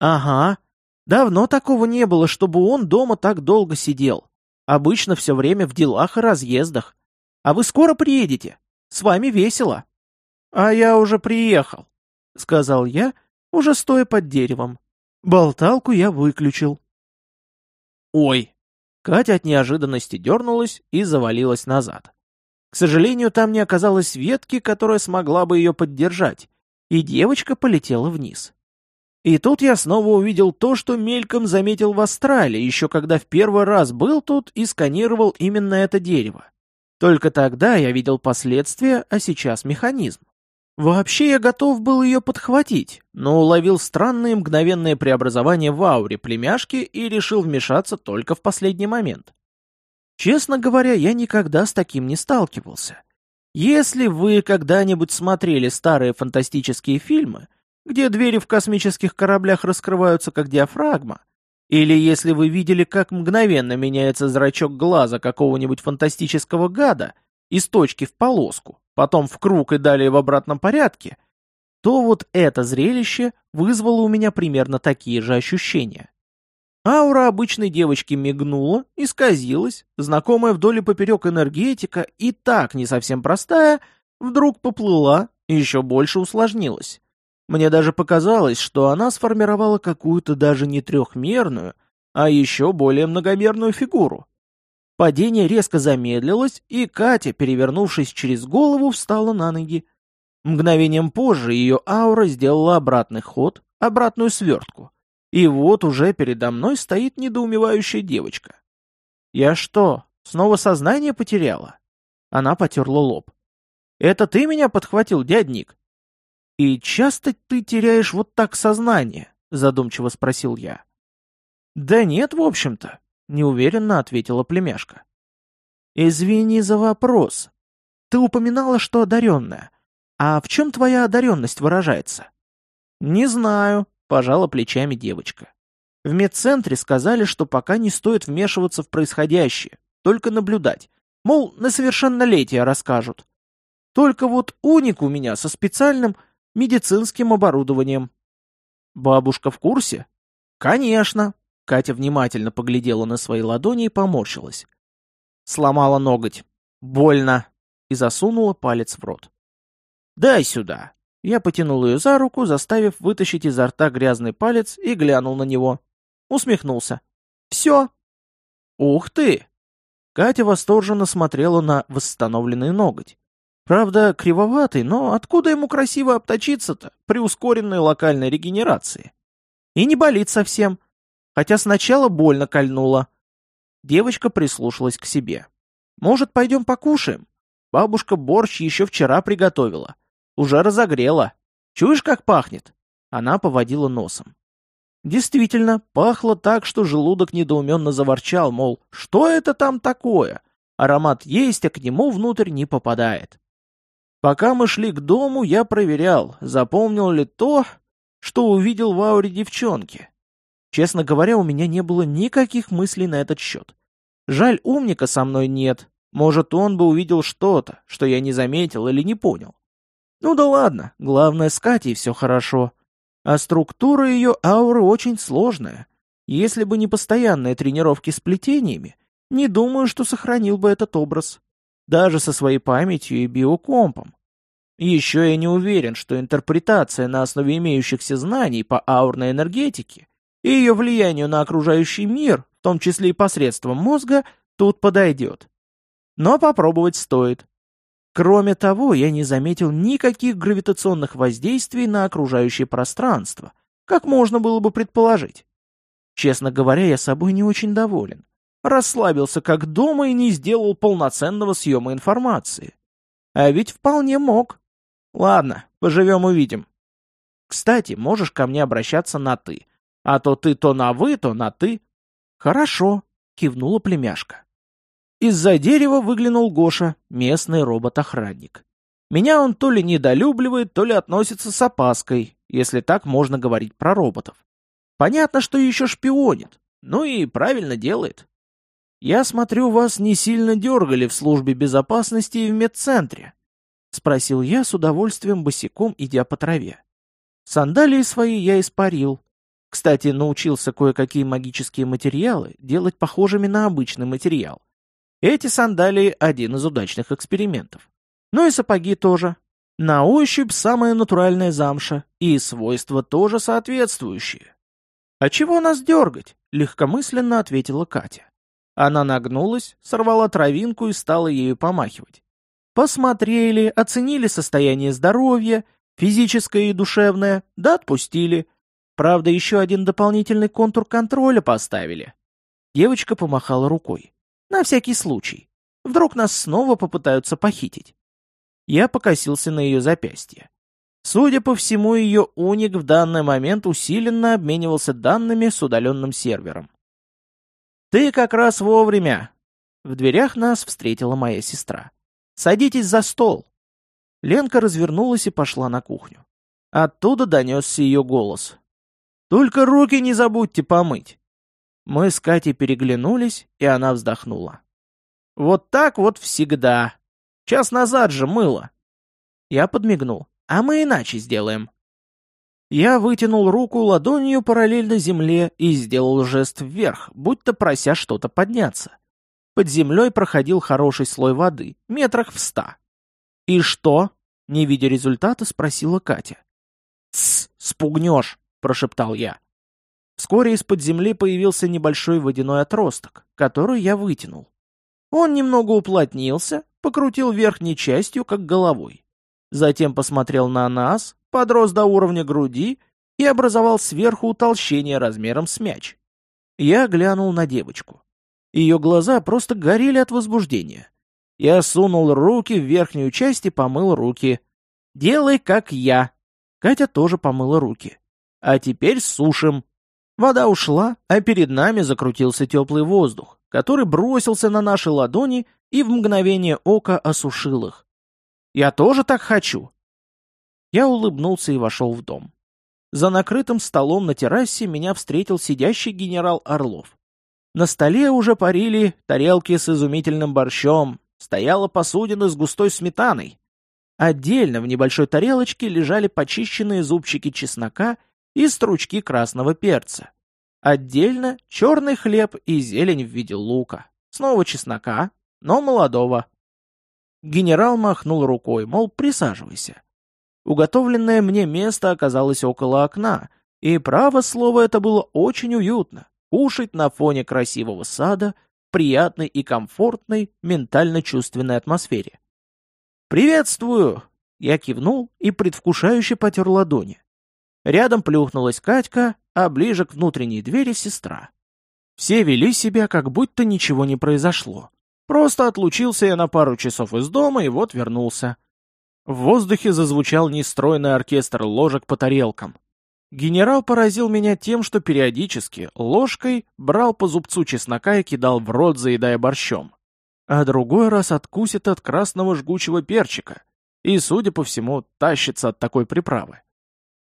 «Ага. Давно такого не было, чтобы он дома так долго сидел. Обычно все время в делах и разъездах. А вы скоро приедете? С вами весело. А я уже приехал, сказал я, уже стоя под деревом. Болталку я выключил. Ой. Катя от неожиданности дернулась и завалилась назад. К сожалению, там не оказалось ветки, которая смогла бы ее поддержать, и девочка полетела вниз. И тут я снова увидел то, что мельком заметил в Австралии, еще когда в первый раз был тут и сканировал именно это дерево. Только тогда я видел последствия, а сейчас механизм. Вообще я готов был ее подхватить, но уловил странные мгновенные преобразования в ауре племяшки и решил вмешаться только в последний момент. Честно говоря, я никогда с таким не сталкивался. Если вы когда-нибудь смотрели старые фантастические фильмы, где двери в космических кораблях раскрываются как диафрагма, или если вы видели, как мгновенно меняется зрачок глаза какого-нибудь фантастического гада из точки в полоску, потом в круг и далее в обратном порядке, то вот это зрелище вызвало у меня примерно такие же ощущения. Аура обычной девочки мигнула, исказилась, знакомая вдоль и поперек энергетика и так не совсем простая, вдруг поплыла и еще больше усложнилась. Мне даже показалось, что она сформировала какую-то даже не трехмерную, а еще более многомерную фигуру. Падение резко замедлилось, и Катя, перевернувшись через голову, встала на ноги. Мгновением позже ее аура сделала обратный ход, обратную свертку. И вот уже передо мной стоит недоумевающая девочка. «Я что, снова сознание потеряла?» Она потерла лоб. «Это ты меня подхватил, дядник?» «И часто ты теряешь вот так сознание?» — задумчиво спросил я. «Да нет, в общем-то», — неуверенно ответила племяшка. «Извини за вопрос. Ты упоминала, что одаренная. А в чем твоя одаренность выражается?» «Не знаю», — пожала плечами девочка. В медцентре сказали, что пока не стоит вмешиваться в происходящее, только наблюдать. Мол, на совершеннолетие расскажут. Только вот уник у меня со специальным медицинским оборудованием. Бабушка в курсе? Конечно. Катя внимательно поглядела на свои ладони и поморщилась. Сломала ноготь. Больно. и засунула палец в рот. «Дай сюда!» Я потянул ее за руку, заставив вытащить изо рта грязный палец и глянул на него. Усмехнулся. «Все!» «Ух ты!» Катя восторженно смотрела на восстановленный ноготь. Правда, кривоватый, но откуда ему красиво обточиться-то при ускоренной локальной регенерации? И не болит совсем, хотя сначала больно кольнуло. Девочка прислушалась к себе. «Может, пойдем покушаем? Бабушка борщ еще вчера приготовила. Уже разогрела. Чуешь, как пахнет?» Она поводила носом. Действительно, пахло так, что желудок недоуменно заворчал, мол, что это там такое? Аромат есть, а к нему внутрь не попадает. Пока мы шли к дому, я проверял, запомнил ли то, что увидел в ауре девчонки. Честно говоря, у меня не было никаких мыслей на этот счет. Жаль, умника со мной нет. Может, он бы увидел что-то, что я не заметил или не понял. Ну да ладно, главное, с Катей все хорошо. А структура ее ауры очень сложная. Если бы не постоянные тренировки с плетениями, не думаю, что сохранил бы этот образ даже со своей памятью и биокомпом. Еще я не уверен, что интерпретация на основе имеющихся знаний по аурной энергетике и ее влиянию на окружающий мир, в том числе и посредством мозга, тут подойдет. Но попробовать стоит. Кроме того, я не заметил никаких гравитационных воздействий на окружающее пространство, как можно было бы предположить. Честно говоря, я собой не очень доволен расслабился как дома и не сделал полноценного съема информации. А ведь вполне мог. Ладно, поживем-увидим. Кстати, можешь ко мне обращаться на «ты». А то ты то на «вы», то на «ты». Хорошо, кивнула племяшка. Из-за дерева выглянул Гоша, местный робот-охранник. Меня он то ли недолюбливает, то ли относится с опаской, если так можно говорить про роботов. Понятно, что еще шпионит, ну и правильно делает. «Я смотрю, вас не сильно дергали в службе безопасности и в медцентре», — спросил я с удовольствием босиком, идя по траве. Сандалии свои я испарил. Кстати, научился кое-какие магические материалы делать похожими на обычный материал. Эти сандалии — один из удачных экспериментов. Ну и сапоги тоже. На ощупь самая натуральная замша, и свойства тоже соответствующие. «А чего нас дергать?» — легкомысленно ответила Катя. Она нагнулась, сорвала травинку и стала ею помахивать. Посмотрели, оценили состояние здоровья, физическое и душевное, да отпустили. Правда, еще один дополнительный контур контроля поставили. Девочка помахала рукой. На всякий случай. Вдруг нас снова попытаются похитить. Я покосился на ее запястье. Судя по всему, ее уник в данный момент усиленно обменивался данными с удаленным сервером. «Ты как раз вовремя!» В дверях нас встретила моя сестра. «Садитесь за стол!» Ленка развернулась и пошла на кухню. Оттуда донесся ее голос. «Только руки не забудьте помыть!» Мы с Катей переглянулись, и она вздохнула. «Вот так вот всегда! Час назад же мыло!» Я подмигнул. «А мы иначе сделаем!» Я вытянул руку ладонью параллельно земле и сделал жест вверх, будто прося что-то подняться. Под землей проходил хороший слой воды, метрах в ста. «И что?» — не видя результата, спросила Катя. «Тсс, спугнешь!» — прошептал я. Вскоре из-под земли появился небольшой водяной отросток, который я вытянул. Он немного уплотнился, покрутил верхней частью, как головой. Затем посмотрел на нас, подрос до уровня груди и образовал сверху утолщение размером с мяч. Я глянул на девочку. Ее глаза просто горели от возбуждения. Я сунул руки в верхнюю часть и помыл руки. «Делай, как я». Катя тоже помыла руки. «А теперь сушим». Вода ушла, а перед нами закрутился теплый воздух, который бросился на наши ладони и в мгновение ока осушил их. «Я тоже так хочу», я улыбнулся и вошел в дом. За накрытым столом на террасе меня встретил сидящий генерал Орлов. На столе уже парили тарелки с изумительным борщом, стояла посудина с густой сметаной. Отдельно в небольшой тарелочке лежали почищенные зубчики чеснока и стручки красного перца. Отдельно черный хлеб и зелень в виде лука. Снова чеснока, но молодого. Генерал махнул рукой, мол, присаживайся. Уготовленное мне место оказалось около окна, и, право слово, это было очень уютно. Кушать на фоне красивого сада, приятной и комфортной ментально-чувственной атмосфере. «Приветствую!» Я кивнул и предвкушающе потер ладони. Рядом плюхнулась Катька, а ближе к внутренней двери сестра. Все вели себя, как будто ничего не произошло. Просто отлучился я на пару часов из дома и вот вернулся. В воздухе зазвучал нестройный оркестр ложек по тарелкам. Генерал поразил меня тем, что периодически ложкой брал по зубцу чеснока и кидал в рот, заедая борщом. А другой раз откусит от красного жгучего перчика и, судя по всему, тащится от такой приправы.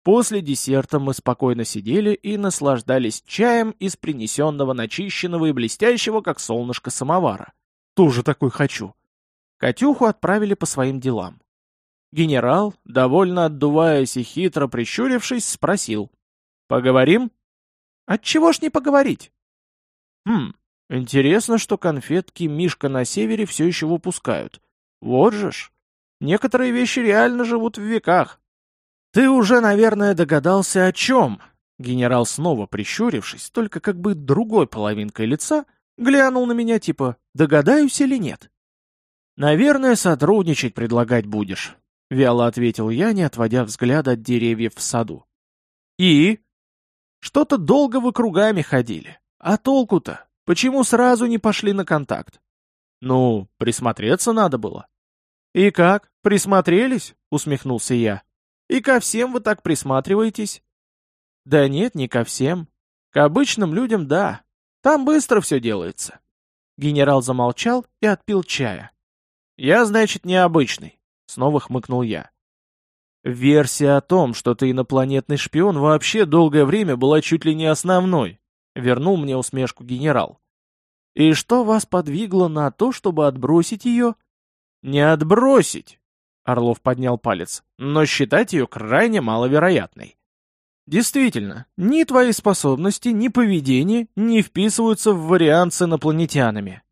После десерта мы спокойно сидели и наслаждались чаем из принесенного начищенного и блестящего, как солнышко, самовара. Тоже такой хочу. Катюху отправили по своим делам. Генерал, довольно отдуваясь и хитро прищурившись, спросил. «Поговорим?» «Отчего ж не поговорить?» «Хм, интересно, что конфетки Мишка на севере все еще выпускают. Вот же ж. Некоторые вещи реально живут в веках». «Ты уже, наверное, догадался о чем?» Генерал, снова прищурившись, только как бы другой половинкой лица, Глянул на меня типа «догадаюсь или нет?» «Наверное, сотрудничать предлагать будешь», — вяло ответил я, не отводя взгляд от деревьев в саду. «И?» «Что-то долго вы кругами ходили. А толку-то? Почему сразу не пошли на контакт?» «Ну, присмотреться надо было». «И как? Присмотрелись?» — усмехнулся я. «И ко всем вы так присматриваетесь?» «Да нет, не ко всем. К обычным людям — да, там быстро все делается». Генерал замолчал и отпил чая. «Я, значит, необычный», — снова хмыкнул я. «Версия о том, что ты инопланетный шпион, вообще долгое время была чуть ли не основной», — вернул мне усмешку генерал. «И что вас подвигло на то, чтобы отбросить ее?» «Не отбросить», — Орлов поднял палец, «но считать ее крайне маловероятной. Действительно, ни твои способности, ни поведение не вписываются в вариант с инопланетянами.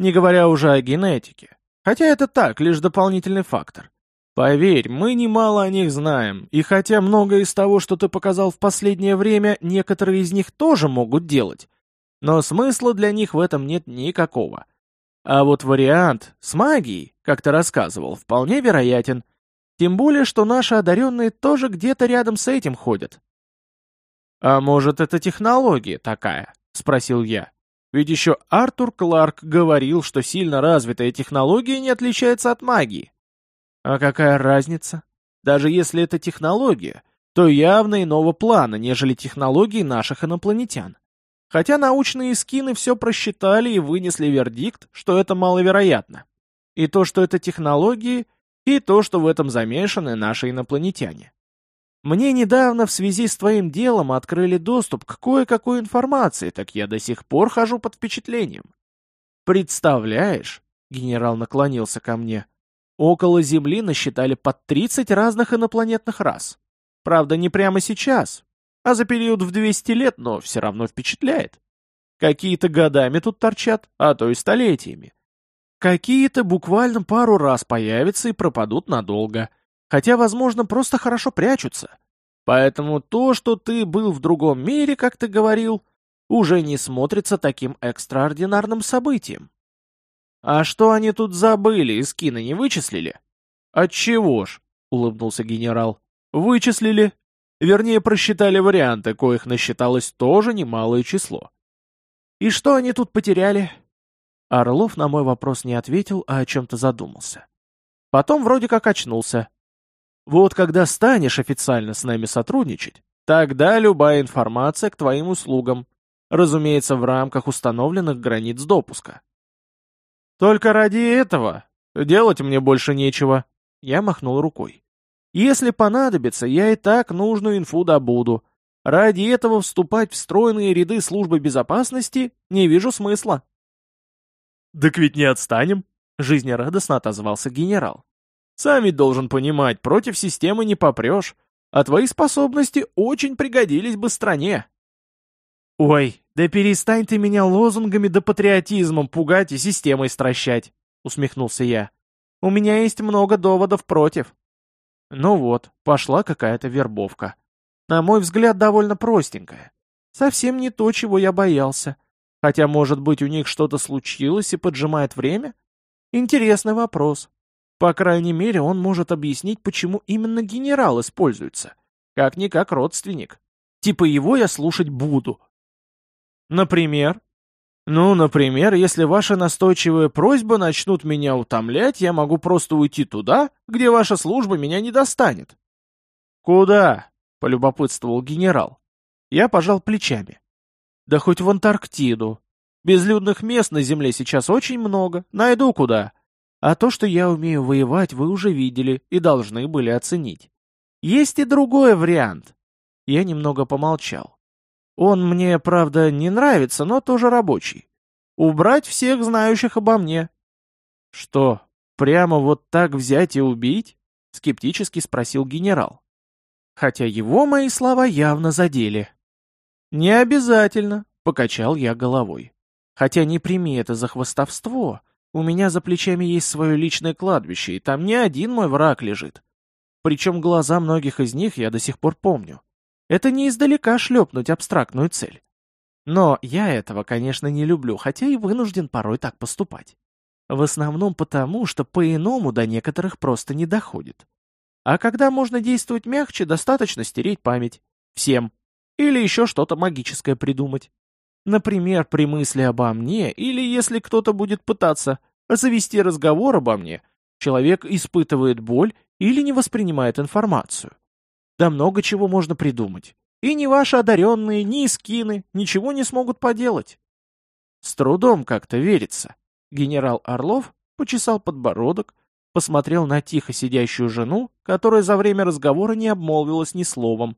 Не говоря уже о генетике. Хотя это так, лишь дополнительный фактор. Поверь, мы немало о них знаем, и хотя многое из того, что ты показал в последнее время, некоторые из них тоже могут делать, но смысла для них в этом нет никакого. А вот вариант с магией, как ты рассказывал, вполне вероятен. Тем более, что наши одаренные тоже где-то рядом с этим ходят. «А может, это технология такая?» — спросил я. Ведь еще Артур Кларк говорил, что сильно развитая технология не отличается от магии. А какая разница? Даже если это технология, то явно иного плана, нежели технологии наших инопланетян. Хотя научные скины все просчитали и вынесли вердикт, что это маловероятно. И то, что это технологии, и то, что в этом замешаны наши инопланетяне. Мне недавно в связи с твоим делом открыли доступ к кое-какой информации, так я до сих пор хожу под впечатлением. Представляешь, генерал наклонился ко мне, около Земли насчитали под 30 разных инопланетных рас. Правда, не прямо сейчас, а за период в 200 лет, но все равно впечатляет. Какие-то годами тут торчат, а то и столетиями. Какие-то буквально пару раз появятся и пропадут надолго — хотя, возможно, просто хорошо прячутся. Поэтому то, что ты был в другом мире, как ты говорил, уже не смотрится таким экстраординарным событием. А что они тут забыли и скины не вычислили? Отчего ж, улыбнулся генерал. Вычислили. Вернее, просчитали варианты, коих насчиталось тоже немалое число. И что они тут потеряли? Орлов на мой вопрос не ответил, а о чем-то задумался. Потом вроде как очнулся. Вот когда станешь официально с нами сотрудничать, тогда любая информация к твоим услугам, разумеется, в рамках установленных границ допуска. Только ради этого делать мне больше нечего. Я махнул рукой. Если понадобится, я и так нужную инфу добуду. Ради этого вступать в стройные ряды службы безопасности не вижу смысла. «Так ведь не отстанем», — жизнерадостно отозвался генерал. Сам ведь должен понимать, против системы не попрешь, а твои способности очень пригодились бы стране. Ой, да перестань ты меня лозунгами да патриотизмом пугать и системой стращать, усмехнулся я. У меня есть много доводов против. Ну вот, пошла какая-то вербовка. На мой взгляд, довольно простенькая. Совсем не то, чего я боялся. Хотя, может быть, у них что-то случилось и поджимает время? Интересный вопрос. По крайней мере, он может объяснить, почему именно генерал используется. Как-никак родственник. Типа его я слушать буду. Например? Ну, например, если ваши настойчивые просьбы начнут меня утомлять, я могу просто уйти туда, где ваша служба меня не достанет. Куда? Полюбопытствовал генерал. Я пожал плечами. Да хоть в Антарктиду. Безлюдных мест на Земле сейчас очень много, найду куда. А то, что я умею воевать, вы уже видели и должны были оценить. Есть и другой вариант. Я немного помолчал. Он мне, правда, не нравится, но тоже рабочий. Убрать всех знающих обо мне. Что, прямо вот так взять и убить? Скептически спросил генерал. Хотя его мои слова явно задели. «Не обязательно», — покачал я головой. «Хотя не прими это за хвостовство. У меня за плечами есть свое личное кладбище, и там не один мой враг лежит. Причем глаза многих из них я до сих пор помню. Это не издалека шлепнуть абстрактную цель. Но я этого, конечно, не люблю, хотя и вынужден порой так поступать. В основном потому, что по-иному до некоторых просто не доходит. А когда можно действовать мягче, достаточно стереть память. Всем. Или еще что-то магическое придумать. Например, при мысли обо мне, или если кто-то будет пытаться завести разговор обо мне, человек испытывает боль или не воспринимает информацию. Да много чего можно придумать. И ни ваши одаренные, ни скины ничего не смогут поделать. С трудом как-то верится. Генерал Орлов почесал подбородок, посмотрел на тихо сидящую жену, которая за время разговора не обмолвилась ни словом,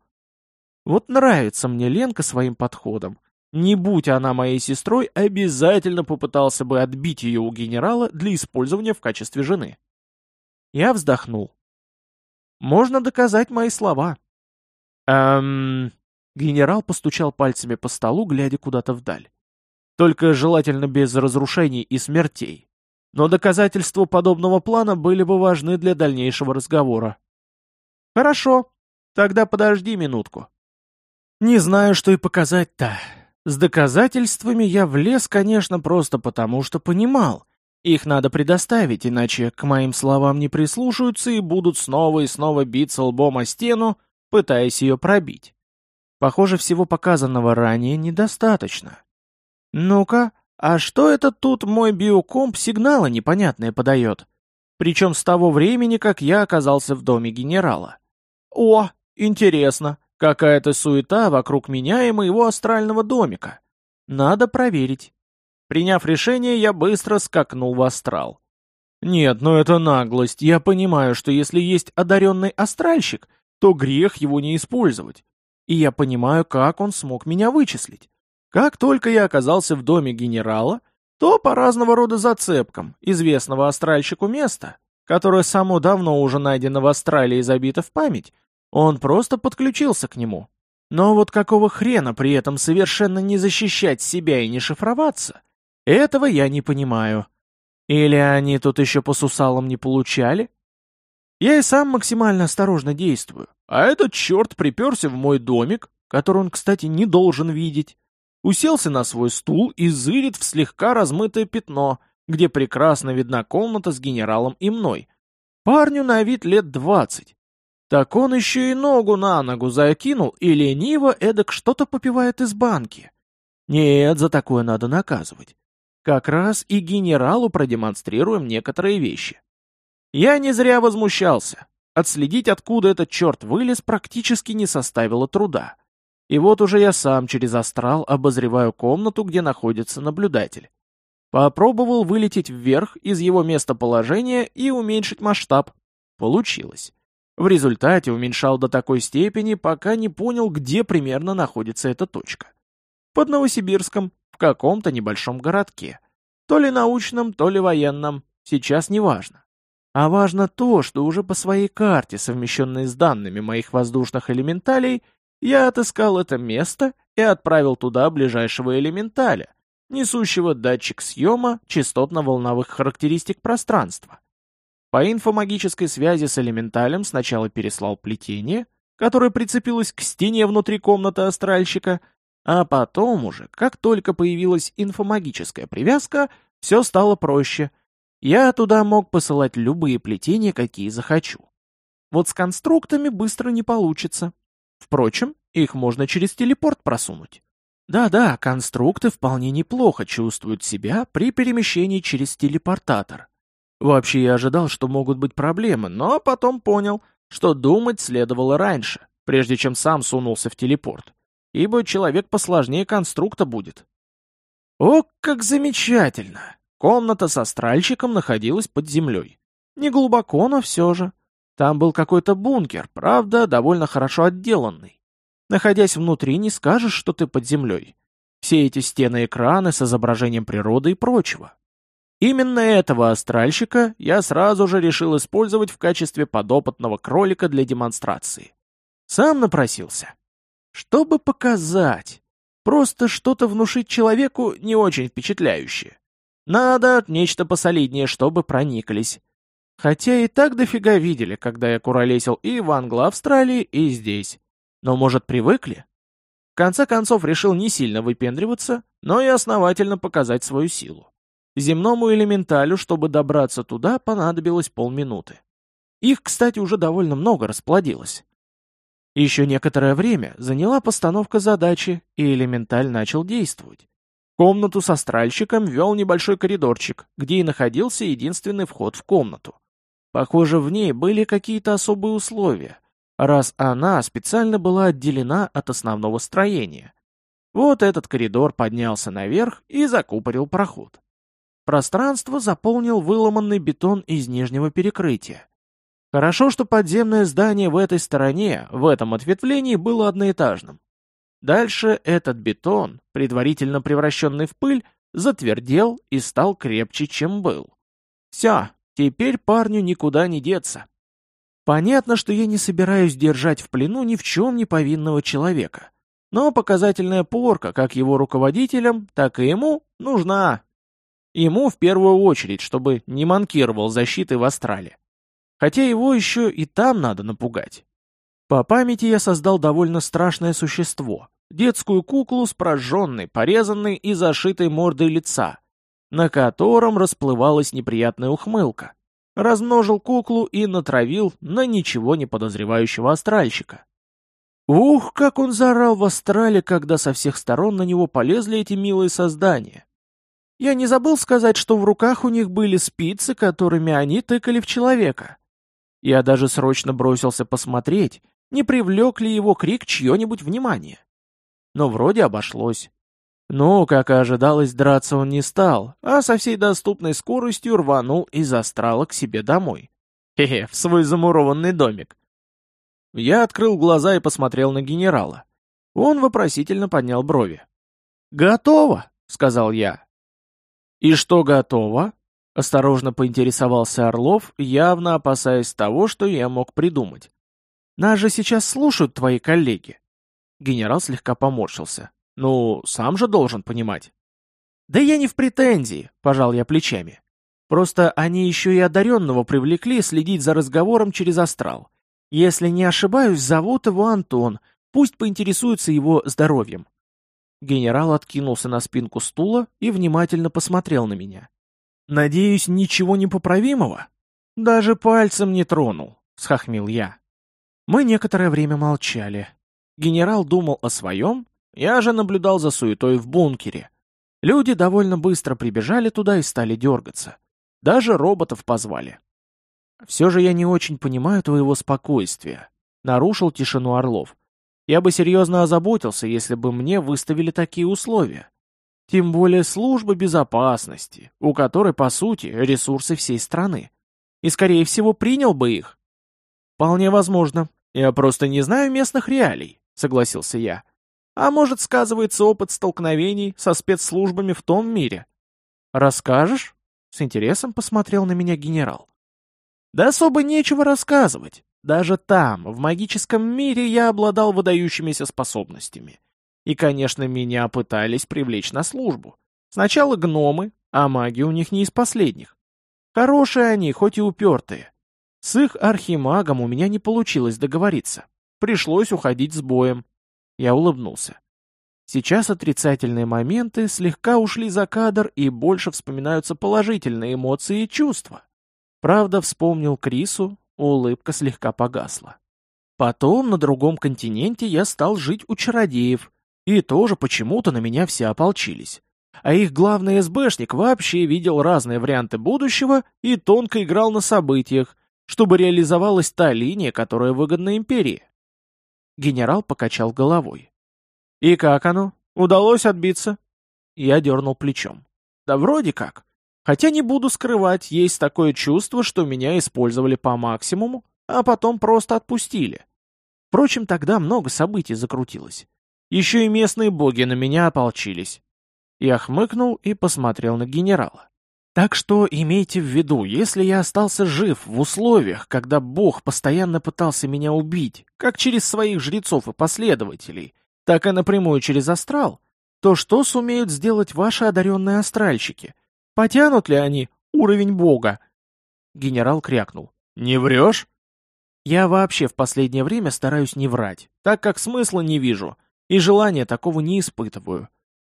вот нравится мне Ленка своим подходом. Не будь она моей сестрой, обязательно попытался бы отбить ее у генерала для использования в качестве жены. Я вздохнул. Можно доказать мои слова. Эм... Генерал постучал пальцами по столу, глядя куда-то вдаль. Только желательно без разрушений и смертей. Но доказательства подобного плана были бы важны для дальнейшего разговора. Хорошо, тогда подожди минутку. Не знаю, что и показать-то. С доказательствами я влез, конечно, просто потому, что понимал. Их надо предоставить, иначе к моим словам не прислушаются и будут снова и снова биться лбом о стену, пытаясь ее пробить. Похоже, всего показанного ранее недостаточно. Ну-ка, а что это тут мой биокомп сигналы непонятные подает? Причем с того времени, как я оказался в доме генерала. О, интересно. Какая-то суета вокруг меня и моего астрального домика. Надо проверить. Приняв решение, я быстро скакнул в астрал. Нет, ну это наглость. Я понимаю, что если есть одаренный астральщик, то грех его не использовать. И я понимаю, как он смог меня вычислить. Как только я оказался в доме генерала, то по разного рода зацепкам известного астральщику места, которое само давно уже найдено в астрале и забито в память, он просто подключился к нему. Но вот какого хрена при этом совершенно не защищать себя и не шифроваться, этого я не понимаю. Или они тут еще по сусалам не получали? Я и сам максимально осторожно действую, а этот черт приперся в мой домик, который он, кстати, не должен видеть, уселся на свой стул и зырит в слегка размытое пятно, где прекрасно видна комната с генералом и мной. Парню на вид лет двадцать, так он еще и ногу на ногу закинул и лениво эдак что-то попивает из банки. Нет, за такое надо наказывать. Как раз и генералу продемонстрируем некоторые вещи. Я не зря возмущался. Отследить, откуда этот черт вылез, практически не составило труда. И вот уже я сам через астрал обозреваю комнату, где находится наблюдатель. Попробовал вылететь вверх из его местоположения и уменьшить масштаб. Получилось. В результате уменьшал до такой степени, пока не понял, где примерно находится эта точка. Под Новосибирском, в каком-то небольшом городке. То ли научном, то ли военном, сейчас не важно. А важно то, что уже по своей карте, совмещенной с данными моих воздушных элементалей, я отыскал это место и отправил туда ближайшего элементаля, несущего датчик съема частотно-волновых характеристик пространства. По инфомагической связи с элементалем сначала переслал плетение, которое прицепилось к стене внутри комнаты астральщика, а потом уже, как только появилась инфомагическая привязка, все стало проще. Я туда мог посылать любые плетения, какие захочу. Вот с конструктами быстро не получится. Впрочем, их можно через телепорт просунуть. Да-да, конструкты вполне неплохо чувствуют себя при перемещении через телепортатор. Вообще я ожидал, что могут быть проблемы, но потом понял, что думать следовало раньше, прежде чем сам сунулся в телепорт, ибо человек посложнее конструкта будет. О, как замечательно! Комната со стральщиком находилась под землей. Не глубоко, но все же. Там был какой-то бункер, правда, довольно хорошо отделанный. Находясь внутри, не скажешь, что ты под землей. Все эти стены-экраны с изображением природы и прочего. Именно этого астральщика я сразу же решил использовать в качестве подопытного кролика для демонстрации. Сам напросился. Чтобы показать. Просто что-то внушить человеку не очень впечатляющее. Надо нечто посолиднее, чтобы прониклись. Хотя и так дофига видели, когда я куролесил и в Англо-Австралии, и здесь. Но, может, привыкли? В конце концов, решил не сильно выпендриваться, но и основательно показать свою силу. Земному элементалю, чтобы добраться туда, понадобилось полминуты. Их, кстати, уже довольно много расплодилось. Еще некоторое время заняла постановка задачи, и элементаль начал действовать. Комнату со стральщиком вел небольшой коридорчик, где и находился единственный вход в комнату. Похоже, в ней были какие-то особые условия, раз она специально была отделена от основного строения. Вот этот коридор поднялся наверх и закупорил проход. Пространство заполнил выломанный бетон из нижнего перекрытия. Хорошо, что подземное здание в этой стороне, в этом ответвлении, было одноэтажным. Дальше этот бетон, предварительно превращенный в пыль, затвердел и стал крепче, чем был. Все, теперь парню никуда не деться. Понятно, что я не собираюсь держать в плену ни в чем не повинного человека. Но показательная порка как его руководителям, так и ему нужна. Ему в первую очередь, чтобы не манкировал защиты в астрале. Хотя его еще и там надо напугать. По памяти я создал довольно страшное существо. Детскую куклу с прожженной, порезанной и зашитой мордой лица, на котором расплывалась неприятная ухмылка. Размножил куклу и натравил на ничего не подозревающего астральщика. Ух, как он заорал в астрале, когда со всех сторон на него полезли эти милые создания. Я не забыл сказать, что в руках у них были спицы, которыми они тыкали в человека. Я даже срочно бросился посмотреть, не привлек ли его крик чье-нибудь внимание. Но вроде обошлось. Ну, как и ожидалось, драться он не стал, а со всей доступной скоростью рванул из астрала к себе домой. Хе-хе, в свой замурованный домик. Я открыл глаза и посмотрел на генерала. Он вопросительно поднял брови. «Готово», — сказал я. «И что готово?» — осторожно поинтересовался Орлов, явно опасаясь того, что я мог придумать. «Нас же сейчас слушают твои коллеги». Генерал слегка поморщился. «Ну, сам же должен понимать». «Да я не в претензии», — пожал я плечами. «Просто они еще и одаренного привлекли следить за разговором через астрал. Если не ошибаюсь, зовут его Антон, пусть поинтересуется его здоровьем». Генерал откинулся на спинку стула и внимательно посмотрел на меня. «Надеюсь, ничего непоправимого?» «Даже пальцем не тронул», — схохмил я. Мы некоторое время молчали. Генерал думал о своем, я же наблюдал за суетой в бункере. Люди довольно быстро прибежали туда и стали дергаться. Даже роботов позвали. «Все же я не очень понимаю твоего спокойствия», — нарушил тишину Орлов. Я бы серьезно озаботился, если бы мне выставили такие условия. Тем более служба безопасности, у которой, по сути, ресурсы всей страны. И, скорее всего, принял бы их. Вполне возможно. Я просто не знаю местных реалий, согласился я. А может, сказывается опыт столкновений со спецслужбами в том мире? Расскажешь? С интересом посмотрел на меня генерал. Да особо нечего рассказывать. Даже там, в магическом мире, я обладал выдающимися способностями. И, конечно, меня пытались привлечь на службу. Сначала гномы, а маги у них не из последних. Хорошие они, хоть и упертые. С их архимагом у меня не получилось договориться. Пришлось уходить с боем. Я улыбнулся. Сейчас отрицательные моменты слегка ушли за кадр и больше вспоминаются положительные эмоции и чувства. Правда, вспомнил Крису, улыбка слегка погасла. Потом на другом континенте я стал жить у чародеев, и тоже почему-то на меня все ополчились. А их главный СБшник вообще видел разные варианты будущего и тонко играл на событиях, чтобы реализовалась та линия, которая выгодна империи. Генерал покачал головой. «И как оно? Удалось отбиться?» Я дернул плечом. «Да вроде как. Хотя не буду скрывать, есть такое чувство, что меня использовали по максимуму, а потом просто отпустили. Впрочем, тогда много событий закрутилось. Еще и местные боги на меня ополчились. Я хмыкнул и посмотрел на генерала. Так что имейте в виду, если я остался жив в условиях, когда бог постоянно пытался меня убить, как через своих жрецов и последователей, так и напрямую через астрал, то что сумеют сделать ваши одаренные астральщики? Потянут ли они уровень бога? Генерал крякнул. «Не врешь?» Я вообще в последнее время стараюсь не врать, так как смысла не вижу, и желания такого не испытываю.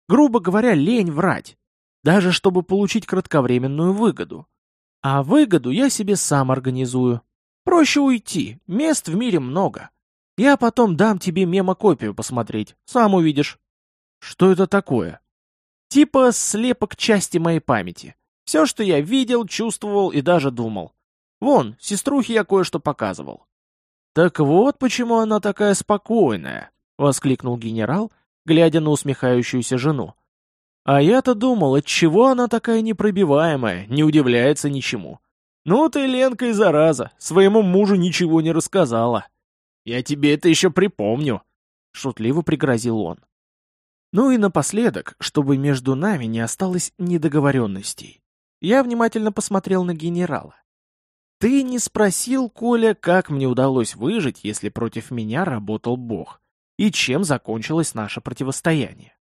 Грубо говоря, лень врать, даже чтобы получить кратковременную выгоду. А выгоду я себе сам организую. Проще уйти, мест в мире много. Я потом дам тебе мемокопию посмотреть, сам увидишь. Что это такое? Типа слепок части моей памяти. Все, что я видел, чувствовал и даже думал. Вон, сеструхе я кое-что показывал. «Так вот почему она такая спокойная», — воскликнул генерал, глядя на усмехающуюся жену. «А я-то думал, отчего она такая непробиваемая, не удивляется ничему. Ну ты, Ленка, и зараза, своему мужу ничего не рассказала. Я тебе это еще припомню», — шутливо пригрозил он. Ну и напоследок, чтобы между нами не осталось недоговоренностей. Я внимательно посмотрел на генерала. Ты не спросил, Коля, как мне удалось выжить, если против меня работал Бог, и чем закончилось наше противостояние.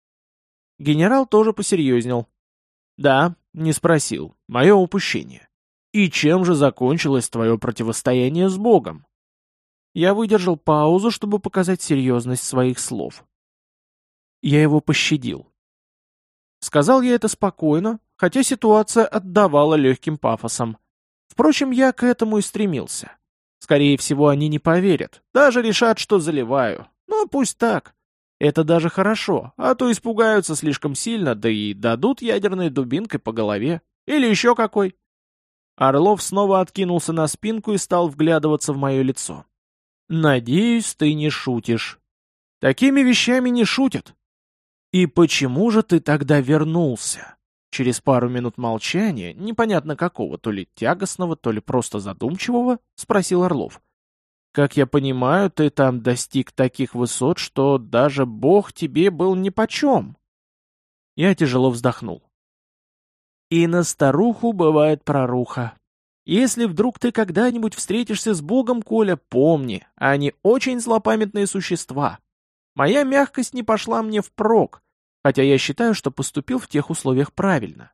Генерал тоже посерьезнел. Да, не спросил, мое упущение. И чем же закончилось твое противостояние с Богом? Я выдержал паузу, чтобы показать серьезность своих слов. Я его пощадил. Сказал я это спокойно, хотя ситуация отдавала легким пафосом. Впрочем, я к этому и стремился. Скорее всего, они не поверят, даже решат, что заливаю. Но пусть так. Это даже хорошо, а то испугаются слишком сильно, да и дадут ядерной дубинкой по голове. Или еще какой. Орлов снова откинулся на спинку и стал вглядываться в мое лицо. «Надеюсь, ты не шутишь. Такими вещами не шутят». «И почему же ты тогда вернулся?» Через пару минут молчания, непонятно какого, то ли тягостного, то ли просто задумчивого, спросил Орлов. «Как я понимаю, ты там достиг таких высот, что даже Бог тебе был нипочем». Я тяжело вздохнул. «И на старуху бывает проруха. Если вдруг ты когда-нибудь встретишься с Богом, Коля, помни, они очень злопамятные существа. Моя мягкость не пошла мне впрок, хотя я считаю, что поступил в тех условиях правильно.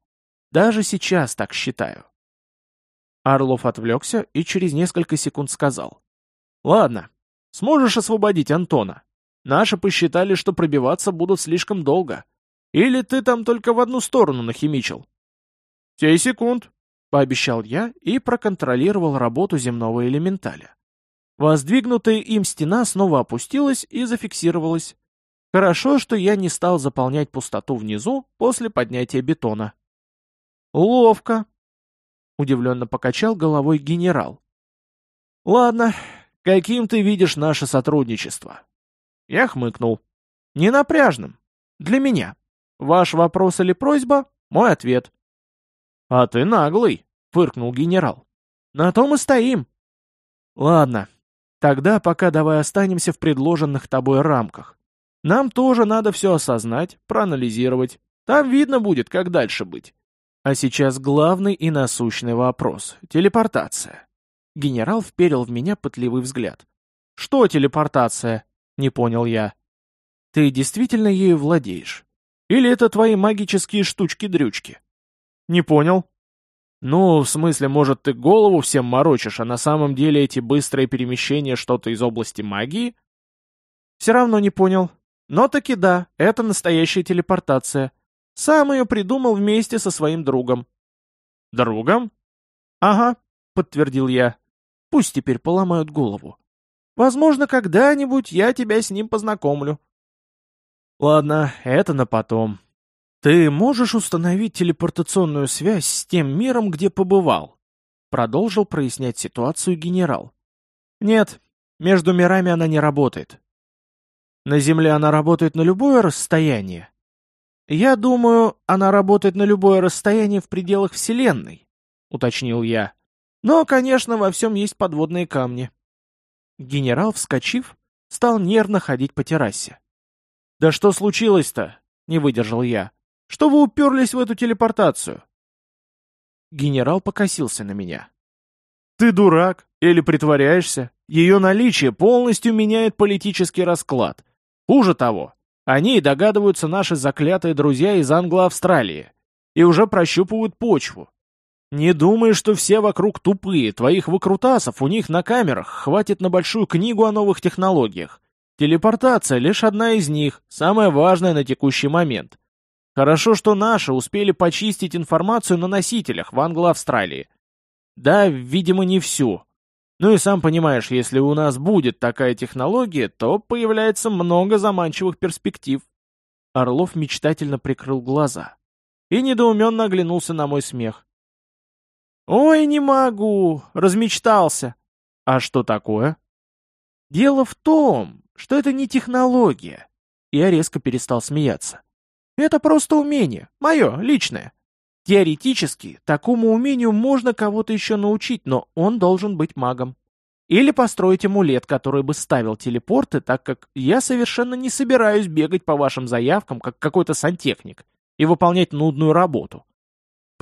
Даже сейчас так считаю. Орлов отвлекся и через несколько секунд сказал. «Ладно, сможешь освободить Антона? Наши посчитали, что пробиваться будут слишком долго. Или ты там только в одну сторону нахимичил?» «Сей секунд», — пообещал я и проконтролировал работу земного элементаля. Воздвигнутая им стена снова опустилась и зафиксировалась. Хорошо, что я не стал заполнять пустоту внизу после поднятия бетона. Ловко. Удивленно покачал головой генерал. Ладно, каким ты видишь наше сотрудничество? Я хмыкнул. Не напряжным. Для меня. Ваш вопрос или просьба — мой ответ. А ты наглый, фыркнул генерал. На том и стоим. Ладно, тогда пока давай останемся в предложенных тобой рамках. Нам тоже надо все осознать, проанализировать. Там видно будет, как дальше быть. А сейчас главный и насущный вопрос — телепортация. Генерал вперил в меня пытливый взгляд. «Что телепортация?» — не понял я. «Ты действительно ею владеешь? Или это твои магические штучки-дрючки?» «Не понял». Ну, в смысле, может, ты голову всем морочишь, а на самом деле эти быстрые перемещения что-то из области магии? Все равно не понял. Но таки да, это настоящая телепортация. Сам ее придумал вместе со своим другом. Другом? Ага, подтвердил я. Пусть теперь поломают голову. Возможно, когда-нибудь я тебя с ним познакомлю. Ладно, это на потом. «Ты можешь установить телепортационную связь с тем миром, где побывал?» Продолжил прояснять ситуацию генерал. «Нет, между мирами она не работает. На Земле она работает на любое расстояние. Я думаю, она работает на любое расстояние в пределах Вселенной», — уточнил я. «Но, конечно, во всем есть подводные камни». Генерал, вскочив, стал нервно ходить по террасе. «Да что случилось-то?» — не выдержал я. Что вы уперлись в эту телепортацию?» Генерал покосился на меня. «Ты дурак или притворяешься? Ее наличие полностью меняет политический расклад. Хуже того, они догадываются наши заклятые друзья из Англо-Австралии и уже прощупывают почву. Не думай, что все вокруг тупые, твоих выкрутасов у них на камерах хватит на большую книгу о новых технологиях. Телепортация лишь одна из них, самая важная на текущий момент. Хорошо, что наши успели почистить информацию на носителях в Англо-Австралии. Да, видимо, не всю. Ну и сам понимаешь, если у нас будет такая технология, то появляется много заманчивых перспектив. Орлов мечтательно прикрыл глаза и недоуменно оглянулся на мой смех. «Ой, не могу! Размечтался!» «А что такое?» «Дело в том, что это не технология». Я резко перестал смеяться. Это просто умение, мое, личное. Теоретически, такому умению можно кого-то еще научить, но он должен быть магом. Или построить амулет, который бы ставил телепорты, так как я совершенно не собираюсь бегать по вашим заявкам, как какой-то сантехник, и выполнять нудную работу.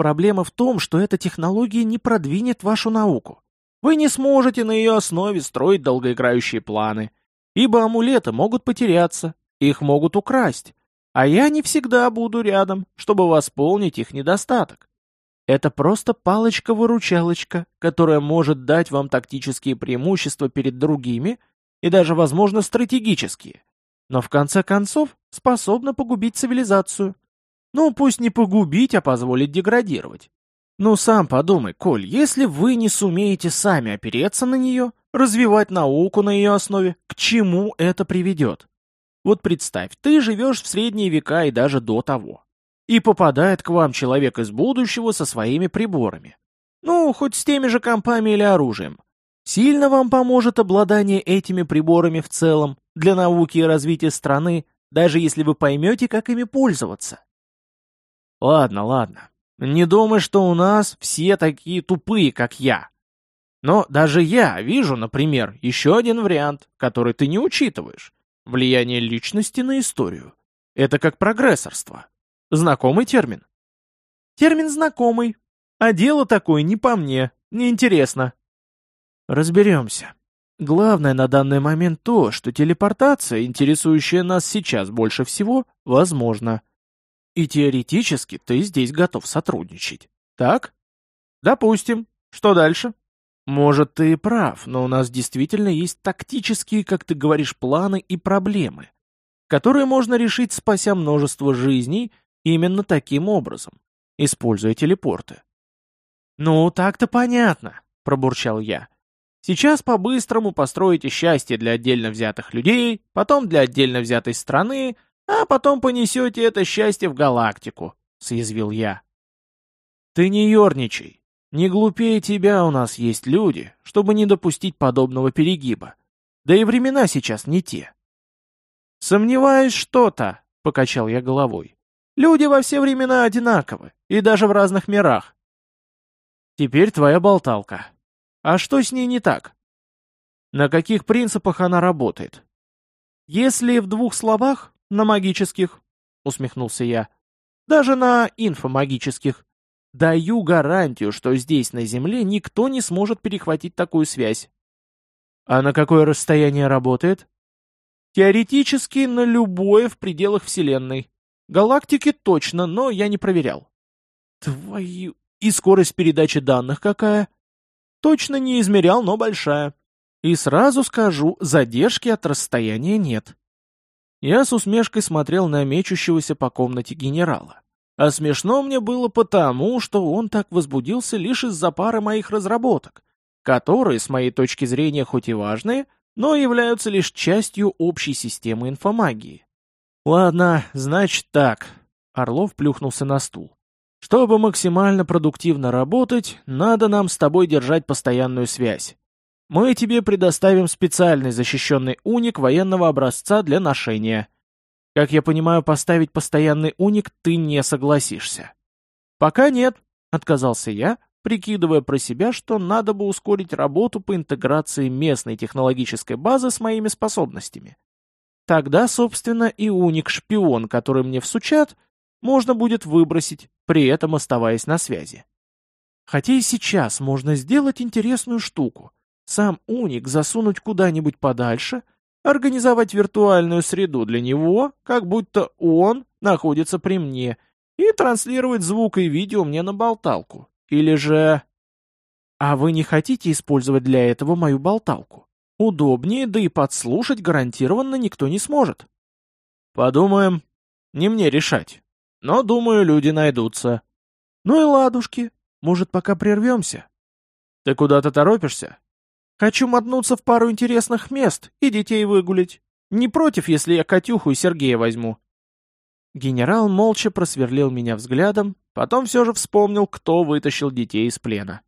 Проблема в том, что эта технология не продвинет вашу науку. Вы не сможете на ее основе строить долгоиграющие планы, ибо амулеты могут потеряться, их могут украсть, а я не всегда буду рядом, чтобы восполнить их недостаток. Это просто палочка-выручалочка, которая может дать вам тактические преимущества перед другими и даже, возможно, стратегические. Но в конце концов способна погубить цивилизацию. Ну, пусть не погубить, а позволить деградировать. Ну, сам подумай, Коль, если вы не сумеете сами опереться на нее, развивать науку на ее основе, к чему это приведет? Вот представь, ты живешь в средние века и даже до того. И попадает к вам человек из будущего со своими приборами. Ну, хоть с теми же компами или оружием. Сильно вам поможет обладание этими приборами в целом для науки и развития страны, даже если вы поймете, как ими пользоваться. Ладно, ладно. Не думай, что у нас все такие тупые, как я. Но даже я вижу, например, еще один вариант, который ты не учитываешь. Влияние личности на историю. Это как прогрессорство. Знакомый термин? Термин знакомый. А дело такое не по мне, неинтересно. Разберемся. Главное на данный момент то, что телепортация, интересующая нас сейчас больше всего, возможна. И теоретически ты здесь готов сотрудничать. Так? Допустим. Что дальше? Может, ты и прав, но у нас действительно есть тактические, как ты говоришь, планы и проблемы, которые можно решить, спася множество жизней, именно таким образом, используя телепорты. «Ну, так-то понятно», — пробурчал я. «Сейчас по-быстрому построите счастье для отдельно взятых людей, потом для отдельно взятой страны, а потом понесете это счастье в галактику», — съязвил я. «Ты не ерничай. Не глупее тебя у нас есть люди, чтобы не допустить подобного перегиба. Да и времена сейчас не те. Сомневаюсь что-то, покачал я головой. Люди во все времена одинаковы, и даже в разных мирах. Теперь твоя болталка. А что с ней не так? На каких принципах она работает? Если в двух словах, на магических, усмехнулся я. Даже на инфомагических. Даю гарантию, что здесь, на Земле, никто не сможет перехватить такую связь. А на какое расстояние работает? Теоретически на любое в пределах Вселенной. Галактики точно, но я не проверял. Твою... И скорость передачи данных какая? Точно не измерял, но большая. И сразу скажу, задержки от расстояния нет. Я с усмешкой смотрел на мечущегося по комнате генерала. А смешно мне было потому, что он так возбудился лишь из-за пары моих разработок, которые, с моей точки зрения, хоть и важные, но являются лишь частью общей системы инфомагии. Ладно, значит так. Орлов плюхнулся на стул. Чтобы максимально продуктивно работать, надо нам с тобой держать постоянную связь. Мы тебе предоставим специальный защищенный уник военного образца для ношения. Как я понимаю, поставить постоянный уник ты не согласишься. Пока нет, отказался я, прикидывая про себя, что надо бы ускорить работу по интеграции местной технологической базы с моими способностями. Тогда, собственно, и уник-шпион, который мне всучат, можно будет выбросить, при этом оставаясь на связи. Хотя и сейчас можно сделать интересную штуку. Сам уник засунуть куда-нибудь подальше, организовать виртуальную среду для него, как будто он находится при мне, и транслировать звук и видео мне на болталку. Или же... А вы не хотите использовать для этого мою болталку? Удобнее, да и подслушать гарантированно никто не сможет. Подумаем. Не мне решать. Но, думаю, люди найдутся. Ну и ладушки. Может, пока прервемся? Ты куда-то торопишься? Хочу мотнуться в пару интересных мест и детей выгулить. Не против, если я Катюху и Сергея возьму». Генерал молча просверлил меня взглядом, потом все же вспомнил, кто вытащил детей из плена.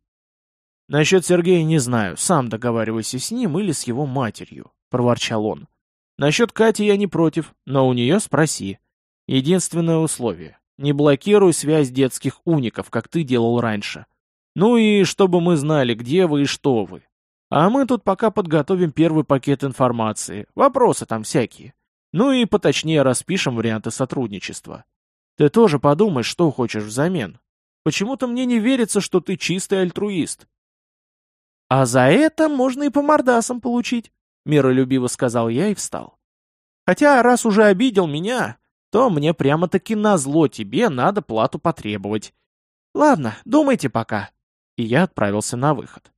«Насчет Сергея не знаю, сам договаривайся с ним или с его матерью», — проворчал он. «Насчет Кати я не против, но у нее спроси. Единственное условие — не блокируй связь детских уников, как ты делал раньше. Ну и чтобы мы знали, где вы и что вы. А мы тут пока подготовим первый пакет информации, вопросы там всякие. Ну и поточнее распишем варианты сотрудничества. Ты тоже подумай, что хочешь взамен. Почему-то мне не верится, что ты чистый альтруист. А за это можно и по мордасам получить, миролюбиво сказал я и встал. Хотя раз уже обидел меня, то мне прямо-таки назло тебе надо плату потребовать. Ладно, думайте пока. И я отправился на выход.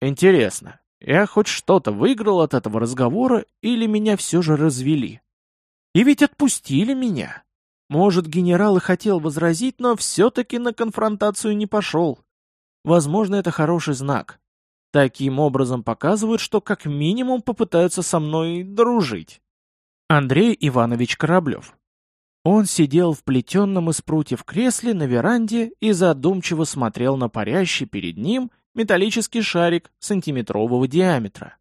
Интересно, я хоть что-то выиграл от этого разговора или меня все же развели? И ведь отпустили меня. Может, генерал и хотел возразить, но все-таки на конфронтацию не пошел. Возможно, это хороший знак. Таким образом показывают, что как минимум попытаются со мной дружить. Андрей Иванович Кораблев. Он сидел в плетенном из прутьев кресле на веранде и задумчиво смотрел на парящий перед ним металлический шарик сантиметрового диаметра.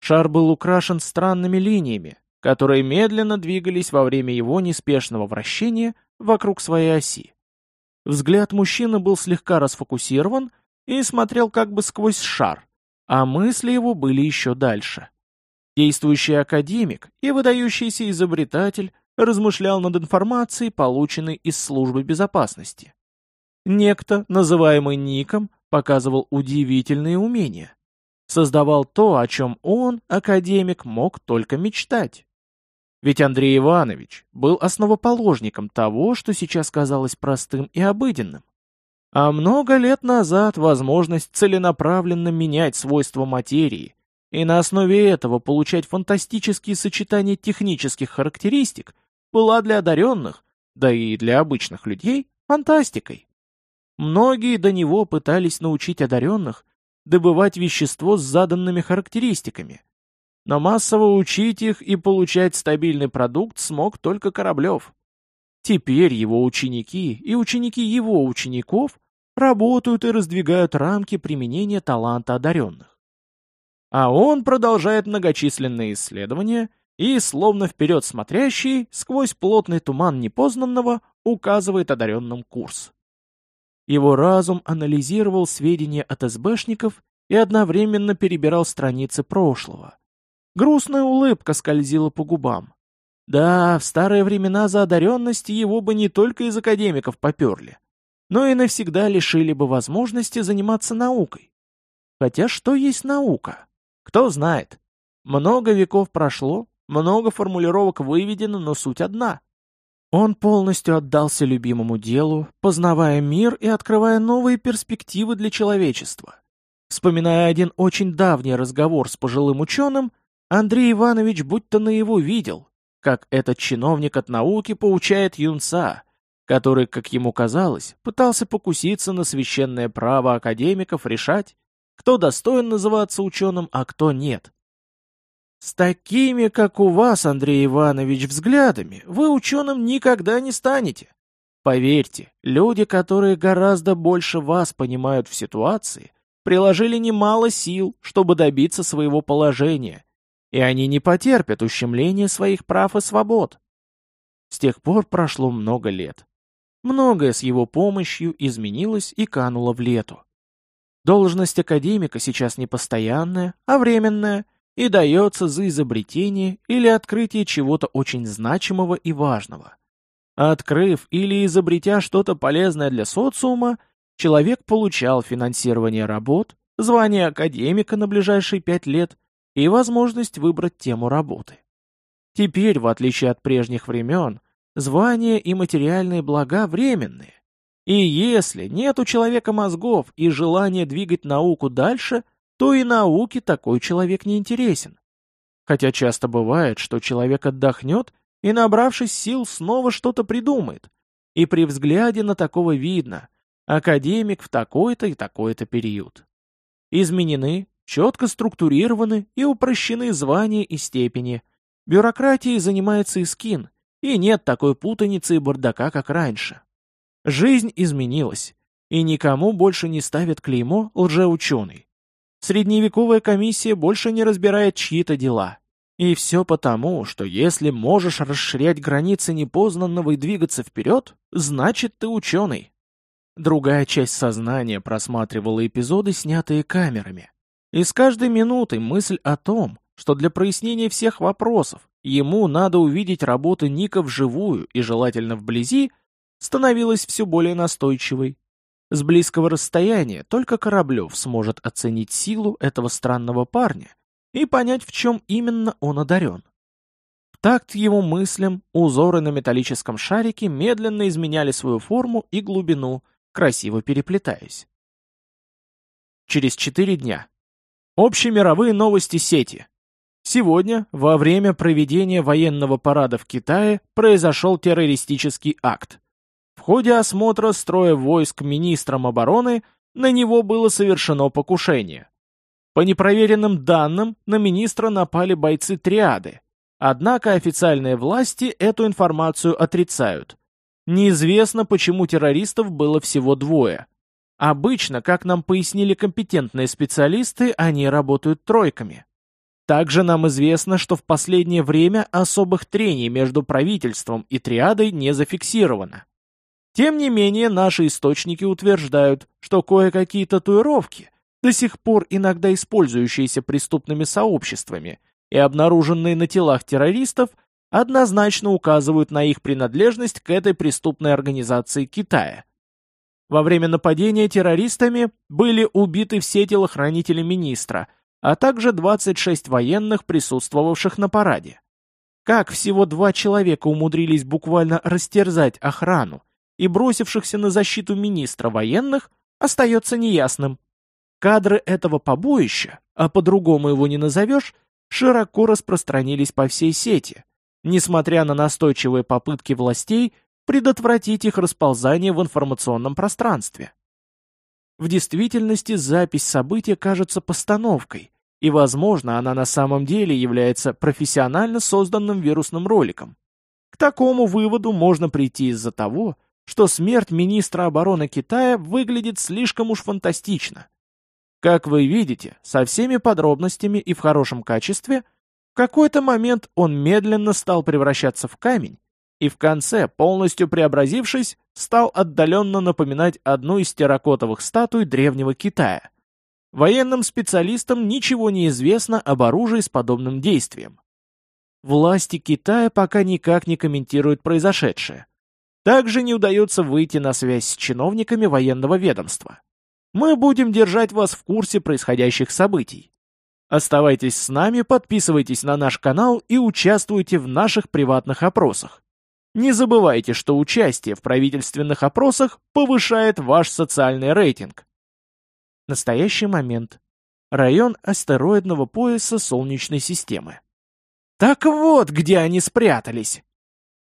Шар был украшен странными линиями, которые медленно двигались во время его неспешного вращения вокруг своей оси. Взгляд мужчины был слегка расфокусирован и смотрел как бы сквозь шар, а мысли его были еще дальше. Действующий академик и выдающийся изобретатель размышлял над информацией, полученной из службы безопасности. Некто, называемый Ником, показывал удивительные умения. Создавал то, о чем он, академик, мог только мечтать. Ведь Андрей Иванович был основоположником того, что сейчас казалось простым и обыденным. А много лет назад возможность целенаправленно менять свойства материи и на основе этого получать фантастические сочетания технических характеристик была для одаренных, да и для обычных людей, фантастикой. Многие до него пытались научить одаренных добывать вещество с заданными характеристиками. Но массово учить их и получать стабильный продукт смог только Кораблев. Теперь его ученики и ученики его учеников работают и раздвигают рамки применения таланта одаренных. А он продолжает многочисленные исследования и, словно вперед смотрящий, сквозь плотный туман непознанного, указывает одаренным курс. Его разум анализировал сведения от СБшников и одновременно перебирал страницы прошлого. Грустная улыбка скользила по губам. Да, в старые времена за одаренность его бы не только из академиков поперли, но и навсегда лишили бы возможности заниматься наукой. Хотя что есть наука? Кто знает. Много веков прошло, много формулировок выведено, но суть одна. Он полностью отдался любимому делу, познавая мир и открывая новые перспективы для человечества. Вспоминая один очень давний разговор с пожилым ученым, Андрей Иванович будто наяву видел, как этот чиновник от науки поучает юнца, который, как ему казалось, пытался покуситься на священное право академиков решать, кто достоин называться ученым, а кто нет. С такими, как у вас, Андрей Иванович, взглядами, вы ученым никогда не станете. Поверьте, люди, которые гораздо больше вас понимают в ситуации, приложили немало сил, чтобы добиться своего положения, и они не потерпят ущемления своих прав и свобод. С тех пор прошло много лет. Многое с его помощью изменилось и кануло в лету. Должность академика сейчас не постоянная, а временная – и дается за изобретение или открытие чего-то очень значимого и важного. Открыв или изобретя что-то полезное для социума, человек получал финансирование работ, звание академика на ближайшие пять лет и возможность выбрать тему работы. Теперь, в отличие от прежних времен, звания и материальные блага временные. И если нет у человека мозгов и желания двигать науку дальше – то и науке такой человек не интересен. Хотя часто бывает, что человек отдохнет и, набравшись сил, снова что-то придумает. И при взгляде на такого видно, академик в такой-то и такой-то период. Изменены, четко структурированы и упрощены звания и степени. Бюрократией занимается Искин, и нет такой путаницы и бардака, как раньше. Жизнь изменилась, и никому больше не ставят клеймо лжеученый. Средневековая комиссия больше не разбирает чьи-то дела. И все потому, что если можешь расширять границы непознанного и двигаться вперед, значит ты ученый. Другая часть сознания просматривала эпизоды, снятые камерами. И с каждой минутой мысль о том, что для прояснения всех вопросов ему надо увидеть работы Ника вживую и желательно вблизи, становилась все более настойчивой. С близкого расстояния только Кораблев сможет оценить силу этого странного парня и понять, в чем именно он одарен. В такт его мыслям узоры на металлическом шарике медленно изменяли свою форму и глубину, красиво переплетаясь. Через четыре дня. Общемировые новости сети. Сегодня, во время проведения военного парада в Китае, произошел террористический акт ходе осмотра строя войск министром обороны на него было совершено покушение. По непроверенным данным, на министра напали бойцы триады. Однако официальные власти эту информацию отрицают. Неизвестно, почему террористов было всего двое. Обычно, как нам пояснили компетентные специалисты, они работают тройками. Также нам известно, что в последнее время особых трений между правительством и триадой не зафиксировано. Тем не менее, наши источники утверждают, что кое-какие татуировки, до сих пор иногда использующиеся преступными сообществами и обнаруженные на телах террористов, однозначно указывают на их принадлежность к этой преступной организации Китая. Во время нападения террористами были убиты все телохранители министра, а также 26 военных, присутствовавших на параде. Как всего два человека умудрились буквально растерзать охрану и бросившихся на защиту министра военных, остается неясным. Кадры этого побоища, а по-другому его не назовешь, широко распространились по всей сети, несмотря на настойчивые попытки властей предотвратить их расползание в информационном пространстве. В действительности запись события кажется постановкой, и, возможно, она на самом деле является профессионально созданным вирусным роликом. К такому выводу можно прийти из-за того, что смерть министра обороны Китая выглядит слишком уж фантастично. Как вы видите, со всеми подробностями и в хорошем качестве, в какой-то момент он медленно стал превращаться в камень, и в конце, полностью преобразившись, стал отдаленно напоминать одну из терракотовых статуй древнего Китая. Военным специалистам ничего не известно об оружии с подобным действием. Власти Китая пока никак не комментируют произошедшее. Также не удается выйти на связь с чиновниками военного ведомства. Мы будем держать вас в курсе происходящих событий. Оставайтесь с нами, подписывайтесь на наш канал и участвуйте в наших приватных опросах. Не забывайте, что участие в правительственных опросах повышает ваш социальный рейтинг. Настоящий момент. Район астероидного пояса Солнечной системы. Так вот, где они спрятались.